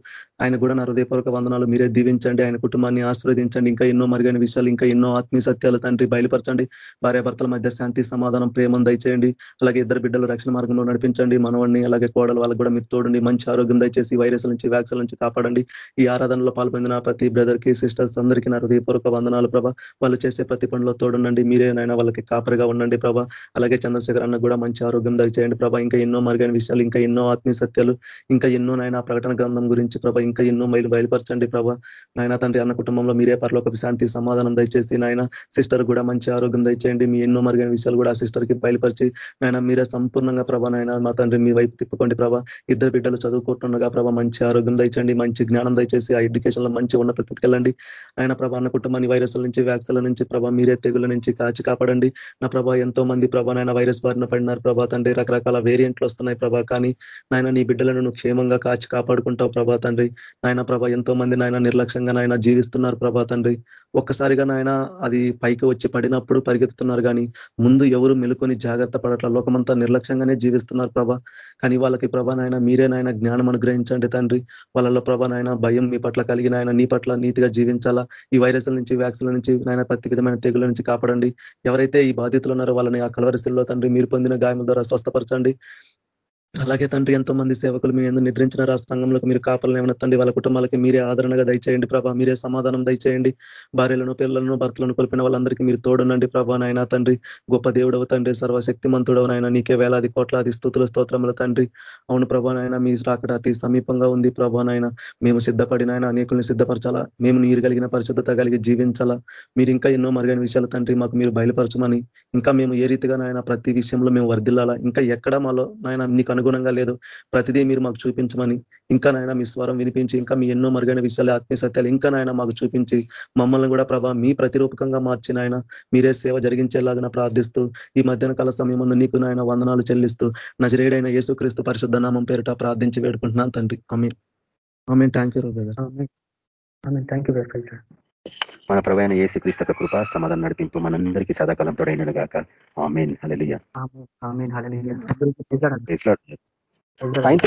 ఆయన కూడా నా హృదయపూర్వక వందనాలు. మీరే దీవించండి ఆయన కుటుంబాన్ని ఆశ్రవదించండి. ఇంకా ఎన్నో మరుగైన విషయాలు ఇంకా ఎన్నో ఆత్మీయ సత్యాలు తండ్రి బయలుపరచండి. భార్యాభర్తల మధ్య శాంతి సమాధానం ప్రేమం దయచేయండి. అలాగే ఇద్దరు బిడ్డలు రక్షణ మార్గంలో నడిపించండి. మనవాడిని అలాగే కోడలు వాళ్ళకు కూడా మీరు తోడండి మంచి ఆరోగ్యం దయచేసి వైరస్ నుంచి వ్యాక్సిన్ నుంచి కాపాడండి. ఈ ఆరాధనలో పాల్పొందిన ప్రతి బ్రదర్కి సిస్టర్స్ అందరికీ నా హృదయపూర్వక వందనాలు ప్రభా. వాళ్ళు చేసే ప్రతి పనిలో తోడండి మీరే నాయన వాళ్ళకి కాపరిగా ఉండండి ప్రభా. అలాగే చంద్రశేఖర్ అన్న కూడా మంచి ఆరోగ్యం దయచేయండి ప్రభా. ఇంకా ఎన్నో మరుగైన విషయాలు ఇంకా ఎన్నో ఆత్మీయ సత్యాలు ఇంకా ఎన్నో నాయన ప్రకటన గ్రంథం గురించి ప్రభా ఇంకా ఎన్నో మైలు బయలుపరచండి ప్రభా. నాయన తండ్రి అన్న కుటుంబంలో మీరే పరలోక శాంతి సమాధానం దయచేసి నాయన సిస్టర్ కూడా మంచి ఆరోగ్యం దయచేయండి. మీ ఎన్నో మరుగైన విషయాలు కూడా ఆ సిస్టర్కి బయలుపరిచి నాయన మీరే సంపూర్ణంగా ప్రభా నాయన మా తండ్రి మీ వైపు తిప్పుకోండి ప్రభా. ఇద్దరు బిడ్డలు చదువుకుంటుండగా ప్రభా మంచి ఆరోగ్యం దయచండి మంచి జ్ఞానం దయచేసి ఆ ఎడ్యుకేషన్లో మంచి ఉన్నత తీసుకెళ్ళండి ఆయన ప్రభా అన్న కుటుంబాన్ని వైరస్ల నుంచి వ్యాక్సిన్ల నుంచి ప్రభా మీరే తెగుల నుంచి కాచి కాపాడండి. నా ప్రభా ఎంతో మంది ప్రభా నాయన వైరస్ బారిన పడినారు ప్రభా తండ్రి. రకరకాల వేరియంట్లు వస్తున్నాయి ప్రభా కానీ నాయన నీ బిడ్డలను నువ్వు క్షేమంగా కాచి కాపాడుకుంటావు ప్రభా తండ్రి. నాయన ప్రభా ఎంతో మంది నాయన నిర్లక్ష్యంగా నాయన జీవిస్తున్నారు ప్రభా తండ్రి. ఒక్కసారిగా నాయన అది పైకి వచ్చి పడినప్పుడు పరిగెత్తుతున్నారు కానీ ముందు ఎవరు మెలుకొని జాగ్రత్త పడట్ల. లోకమంతా నిర్లక్ష్యంగానే జీవిస్తున్నారు ప్రభా. కానీ వాళ్ళకి ప్రభా నాయన మీరే నాయన జ్ఞానం అనుగ్రహించండి తండ్రి. వాళ్ళలో ప్రభా నాయన భయం మీ పట్ల కలిగిన ఆయన నీ పట్ల నీతిగా జీవించాలా. ఈ వైరస్ల నుంచి వ్యాక్సిన్ల నుంచి నాయన ప్రతి విధమైన తెగుల నుంచి కాపాడండి. ఎవరైతే ఈ బాధితులు ఉన్నారో వాళ్ళని ఆ కలవరిశల్లో తండ్రి మీరు పొందిన గాయముల ద్వారా స్వస్థపరచండి. అలాగే తండ్రి ఎంతో మంది సేవకులు మీ ఎందుకు నిద్రించిన రాష్ట్రాంగంలోకి మీరు కాపలో ఏమైనా తండ్రి వాళ్ళ కుటుంబాలకి మీరే ఆదరణగా దయచేయండి ప్రభా. మీరే సమాధానం దయచేయండి. భార్యలను పిల్లలను భర్తలను కొలిపిన వాళ్ళందరికీ మీరు తోడునండి ప్రభా నాయన తండ్రి. గొప్ప దేవుడవ తండ్రి సర్వశక్తిమంతుడవ నాయన. నీకే వేలాది కోట్లాది స్థుతుల స్తోత్రముల తండ్రి. అవును ప్రభా నాయన మీ రాకడ అతి సమీపంగా ఉంది ప్రభా నాయన. మేము సిద్ధపడిన ఆయన అనేకుల్ని సిద్ధపరచాలా? మేము నీరు కలిగిన పరిశుద్ధత కలిగి జీవించాలా? మీరు ఇంకా ఎన్నో మరుగైన విషయాలు తండ్రి మాకు మీరు బయలుపరచమని ఇంకా మేము ఏ రీతిగా నాయన ప్రతి విషయంలో మేము వర్దిల్లాలా ఇంకా ఎక్కడ మాలో నాయన నీకు అనుగుణంగా లేదు. ప్రతిదీ మీరు మాకు చూపించమని. ఇంకా నాయన మీ స్వరం వినిపించి ఇంకా మీ ఎన్నో మరుగైన విషయాలు ఆత్మీయ సత్యాలు ఇంకా నాయన మాకు చూపించి మమ్మల్ని కూడా ప్రభా మీ ప్రతిరూపకంగా మార్చి నాయన మీరే సేవ జరిగించేలాగా ప్రార్థిస్తూ ఈ మధ్యాహ్న కాల సమయం ముందు నీకు నాయన వందనాలు చెల్లిస్తూ నజరేడైన యేసుక్రీస్తు పరిశుద్ధ నామం పేరిట ప్రార్థించి వేడుకుంటున్నాను తండ్రి. ఆమె ఆమె థ్యాంక్ యూ థ్యాంక్ యూ మన ప్రవైన ఏసు క్రీస్తక కృప సమాధానం నడిపింపు మనందరికీ సదాకాలం తోడైనడు గాక ఆమెన్. హలలియ